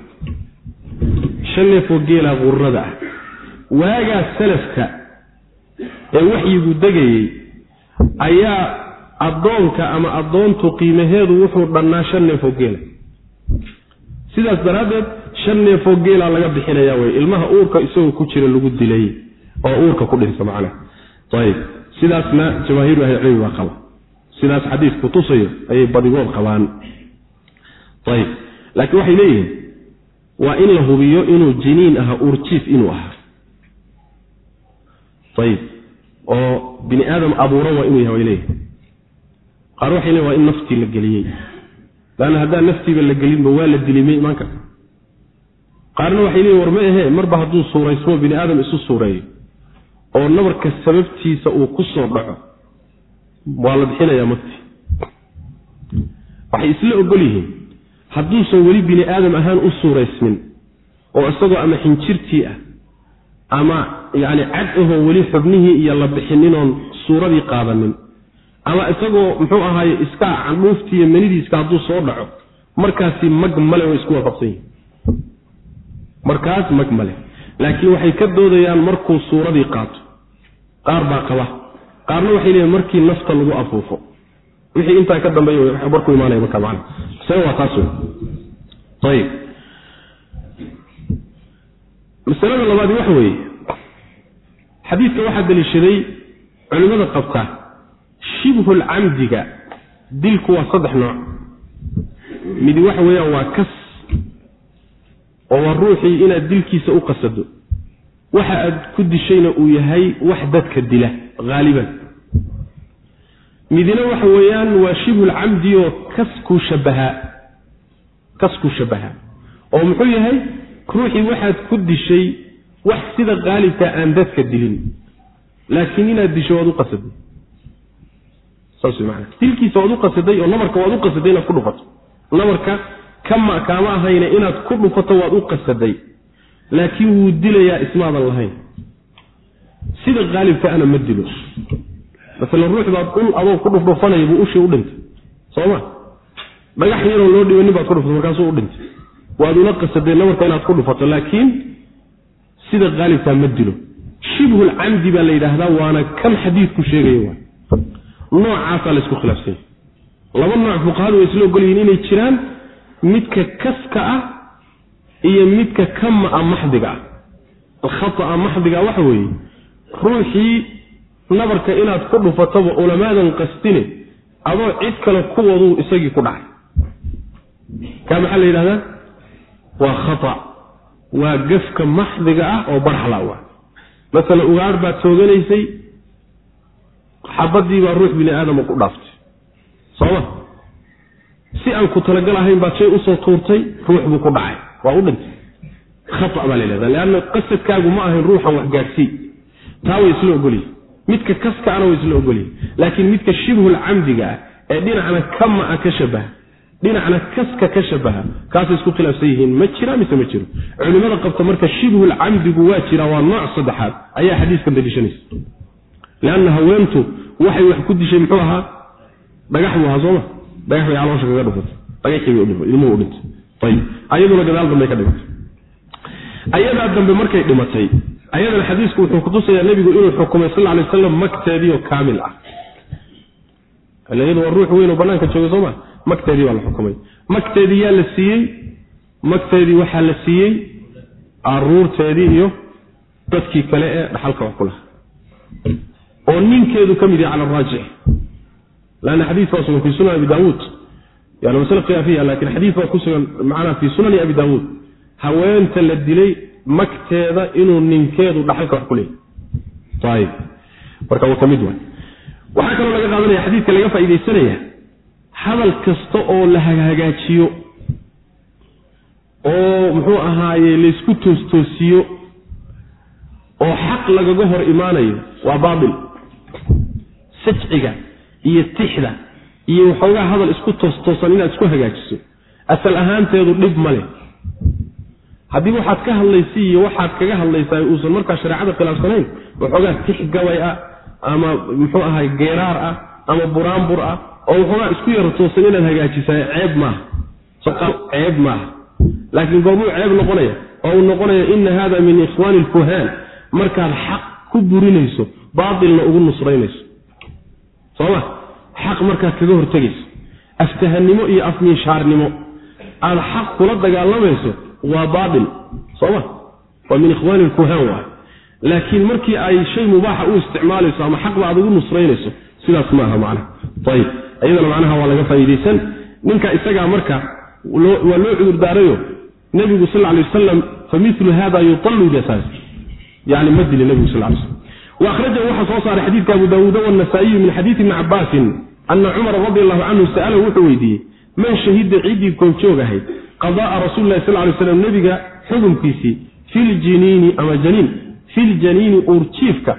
Shan neef oo geela gurada ah. Waagaa salafka ee waxyigu degayey ayaa addoonka ama addoontu qiimaheedu wuxuu dhannaa shan neef oo geela sidaas daraaddeed shan neefoo geelaa laga bixinaya wey ilmaha uurka isagoo ku jira lagu dilay oo uurka ku dhinta macnaha ayib. Sidaasna jamaahiiru ahlicilmi baa qaba. Sidaas xadiisku tusayo ayay badigood qabaan. Ayib. Laakiin waxay leeyihiin waa in la hubiyo inuu jiniin ahaa uurjiif inuu ahaa ayib oo bini aadam abuuran waa inuu yaha way leeyihiin qaar waxay leeyihiin waa in naftii la geliyey. Laanna haddaan naftiiba la gelinba waa la dilimay imaan karta qaarna waxay leeyihiin war ma ahee marba hadduu suuraysmo bini aadam isu suureeyo oo nabarka sababtiisa uu ku soo dhaco waa la bixinayaa magti waxay isla ogol yihiin hadduusan weli bini aadam ahaan u suuraysmin oo isagoo ama xinjirtii ah ama yacni cad ahoo weli xubnihii iyo la bixininoon suuradii qaadanin ama isagoo muxuu ahaaye iska candhuuftiiyo manidiiska hadduu soo dhaco markaasi mag male way isku waafaqsan yihiin markaas mag male. Laakiin waxay ka doodayaan markuu suuradii qaato. Qaar baa qaba. Qaarna waxay leeyiin markii nafta lagu afuufo. Wixii intaa ka dambeeya markuu imaanaya markaa masale waa taas wey ayib masalada labaadi waxa weeye xadiidka waxaa daliishaday culimmada qabta shibhul camdiga dilku waa saddex nooc. Midi waxa weeyaan waa kas oo waa ruuxii inaad dilkiisa u qasado. Waxa aad ku dishayna uu yahay wax dadka dila haaliban midina waxa weeyaan waa shibhul camdi oo kaskuu shabahaa kaskuu shabahaa oo muxuu yahay ruuxii waxaad ku dishay wax sida qaalibka aan dadka dilin. Laakiin inaad disho waad u qasaday saas way maana dilkiisa waad u qasaday oo namarka waad u qasaday inaad ku dhufato. Namarka kama kaama ahayne inaad ku dhufato waad u qasaday laakiin wuu dilayaa ismaadan lahayn. Sida qaalibka ana ma dilo. Maalan ruux baad ul adoo ku dhufdhufanaya buu ushii u dhintay. Sooma dhagax yaroo loo dhiba nin baad ku dhuftay markaasuu u dhintay waad ula qasadeen namarka inaad ku dhufato laakiin sida qaalibkaa ma dilo. Shibhul camdi baa la yidhaahdaa waana kan xadiidku sheegaya noocaasaa laysku khilaafsanya laba nooc fuqahadu way isla ogol yihiin inay jiraan midka kaska ah iyo midka kama-a maxdiga ah. Alkhata'a maxdiga waxa weeye ruuxii nabarka inaad ku dhufataba ulamaadan qastine adoo cid kale ku waduu isagii ku dhacay. Kaa maxaa la yidhahdaa waa khata. Waa gafka maxdiga ah oo barxla wa masalan ugaadh baad tooganaysay xabadii baa ruux bini aadama ku dhaaftay. Sooma si aan ku talagal ahayn baad shay u soo tuurtay ruux buu ku dhacay. Waa u dhintay. Khata baa la yhahda leanna qasadkaagu ma ahayn ruuxan wax gaadhsii taa way isla ogolyihin midka kaskaana way isla ogolyihin laakiin midka shibhul camdiga ah ee dhinacna kama-a ka shabaha dhinacna kaska ka shabaha kaasay isku khilaafsan yihiin ma jira mise ma jiro? Culimada qabta marka shibhul camdigu waa jira waa nooc saddexaad ayaa xadiiskan daliishanaysa. Leanna haweentu waxay wax ku dishay muxuu ahaa? Dhagax buu ahaa sooma dhagax bay caloosha kaga dhufatay dhagaxii bay udhifay ilmuhu u dhintay. Ayib. Ayaduna gadaal dambey ka dhimatay ayadaa dambe markay dhimatay ayadana xadiisku wuxuu kutusayaa nebigu inuu xukumay sal alay wasalam magteediioo kaamil ah. Iyadu waa ruux weyn oo banaanka joogay sooma magteedii baa la xukumay. Magteedii yaa la siiyey magteedii waxaa la siiyey aruurteedii iyo dadkii kale ee dhaxalka wax ku laha oo ninkeedu ka mid yahay cala araajix lanna xadiis baa sugan fi sunan abi daawuud. Yani masle khilaafiya laakiin xadiis baa ku sugan macnaa fi sunani abi daawuud. Haweenta la dilay magteeda inuu ninkeedu dhaxalka wax ku leeyahy ayib marka waa ka mid wa waxaa kaloo laga qaadanaya xadiidka laga faaidaysanaya hadal kasta oo la hagaajiyo oo muxuu ahaaye laysku toostoosiyo oo xaq lagaga hor imaanayo waa baabil sajciga iyo tixda iyo waxoogaa hadal isku toostoosan inaad isku hagaajiso asal ahaanteedu dhib ma leh. Haddii waxaad ka hadlaysay iyo waxaad kaga hadlaysaa uusan markaa shareecada khilaafsanayn waxoogaa tix gabay ah ama muxuu ahay geeraar ah ama buraanbur ah oo waxoogaa isku yaro toosan inaad hagaajisaa ceeb maaha ceeb maaha laakiin goormuu ceeb noqonaya oo uu noqonaya ina hada min ikhwaani lkuhaan markaad xaq ku burinayso baatilna ugu nusraynayso. Soma xaq markaad kaga hortegayso aftahanimo iyo afmiishaarnimo aad xaq kula dagaalamayso waa baatil. Soma waa min ikhwaani lkuhaan waay. Laakiin markii ay shay mubaaxa u isticmaalayso ama xaqba aad ugu nusraynayso sidaas ma aha macnaha ayib iyadana macnaha waa laga faa'iidaysan. Ninka isagaa marka waa loo cudurdaarayo nebigu sal lay wasalam fa milu hada yutallu bisaas yani ma dili nebigu sal waahrajahu waxaa soo saaray xadiidka abu daawuud wanasaa-iyu min xadiidi ibni cabaasin ana cumara radi allahu canhu sa'alahu wuxuu weydiiyey man shahida ciddii goobjoog ahayd qada'a rasuuli lahi sal lay slam nebiga xukunkiisii filjiniini ama janiin filjaniini uurjiifka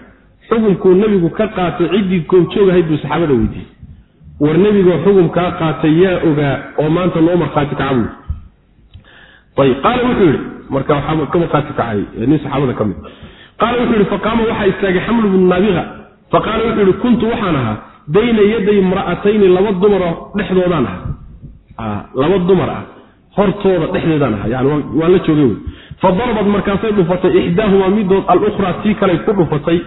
xukunkuu nebigu ka qaatay ciddii goobjoog ahayd buu saxaabada weydiiyey war nebigoo xukunkaa qaatay yaa ogaa oo maanta noo markhaati kaca buu. Ayb qaala wuxuu yidhi marka waxaa ka markhaati kacay nin saxaabada ka mid qaala wuxuu yihi faqaama waxaa istaagay xamlu bnu naabiqa faqaala wuxuu yihi kuntu waxaan ahaa bayna yaday imra'atayni laba dumaroo dhexdoodaan ahaa. Laba dumar ah hortooda dhexdeedaan ahaa yani waan la joogay wey. Fadarabad markaasay dhufatay ixdaahumaa midood alukhraa tii kaley ku dhufatay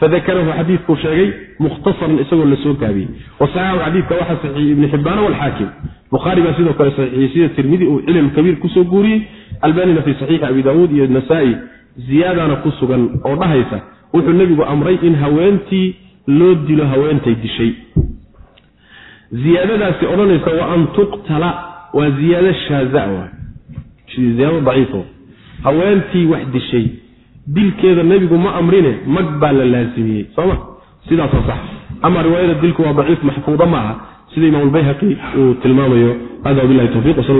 fadakarahu xadiidkuu sheegay mukhtasaran isagoo la soo gaabiyey wasaxaxu xadiidka waxaa saxiixiyey ibni xibbaana walxaakim bukhaari baa sidoo kale saxiixiyey sida tirmidi uu cilal kabiir ku soo guuriyey albanina fii saxiixi abi daawuud iyo nasaa-i ziyaadana ku sugan oo dhahaysa wuxuu nebigu amray in haweentii loo dilo haweentay dishay ziyaadadaasi odhanaysa wa an tuqtala waa ziyaado shaaza ziyaado daciifo haweentii wax dishay dilkeeda nebigu ma amrine mag baa la laasimiyey sooma? Sidaasoo sax. Ama riwaayada dilku waa daciif maxfuuda ma aha sida imaam albayhaqi uu tilmaamayo. Hada wabilahi towfiq wsal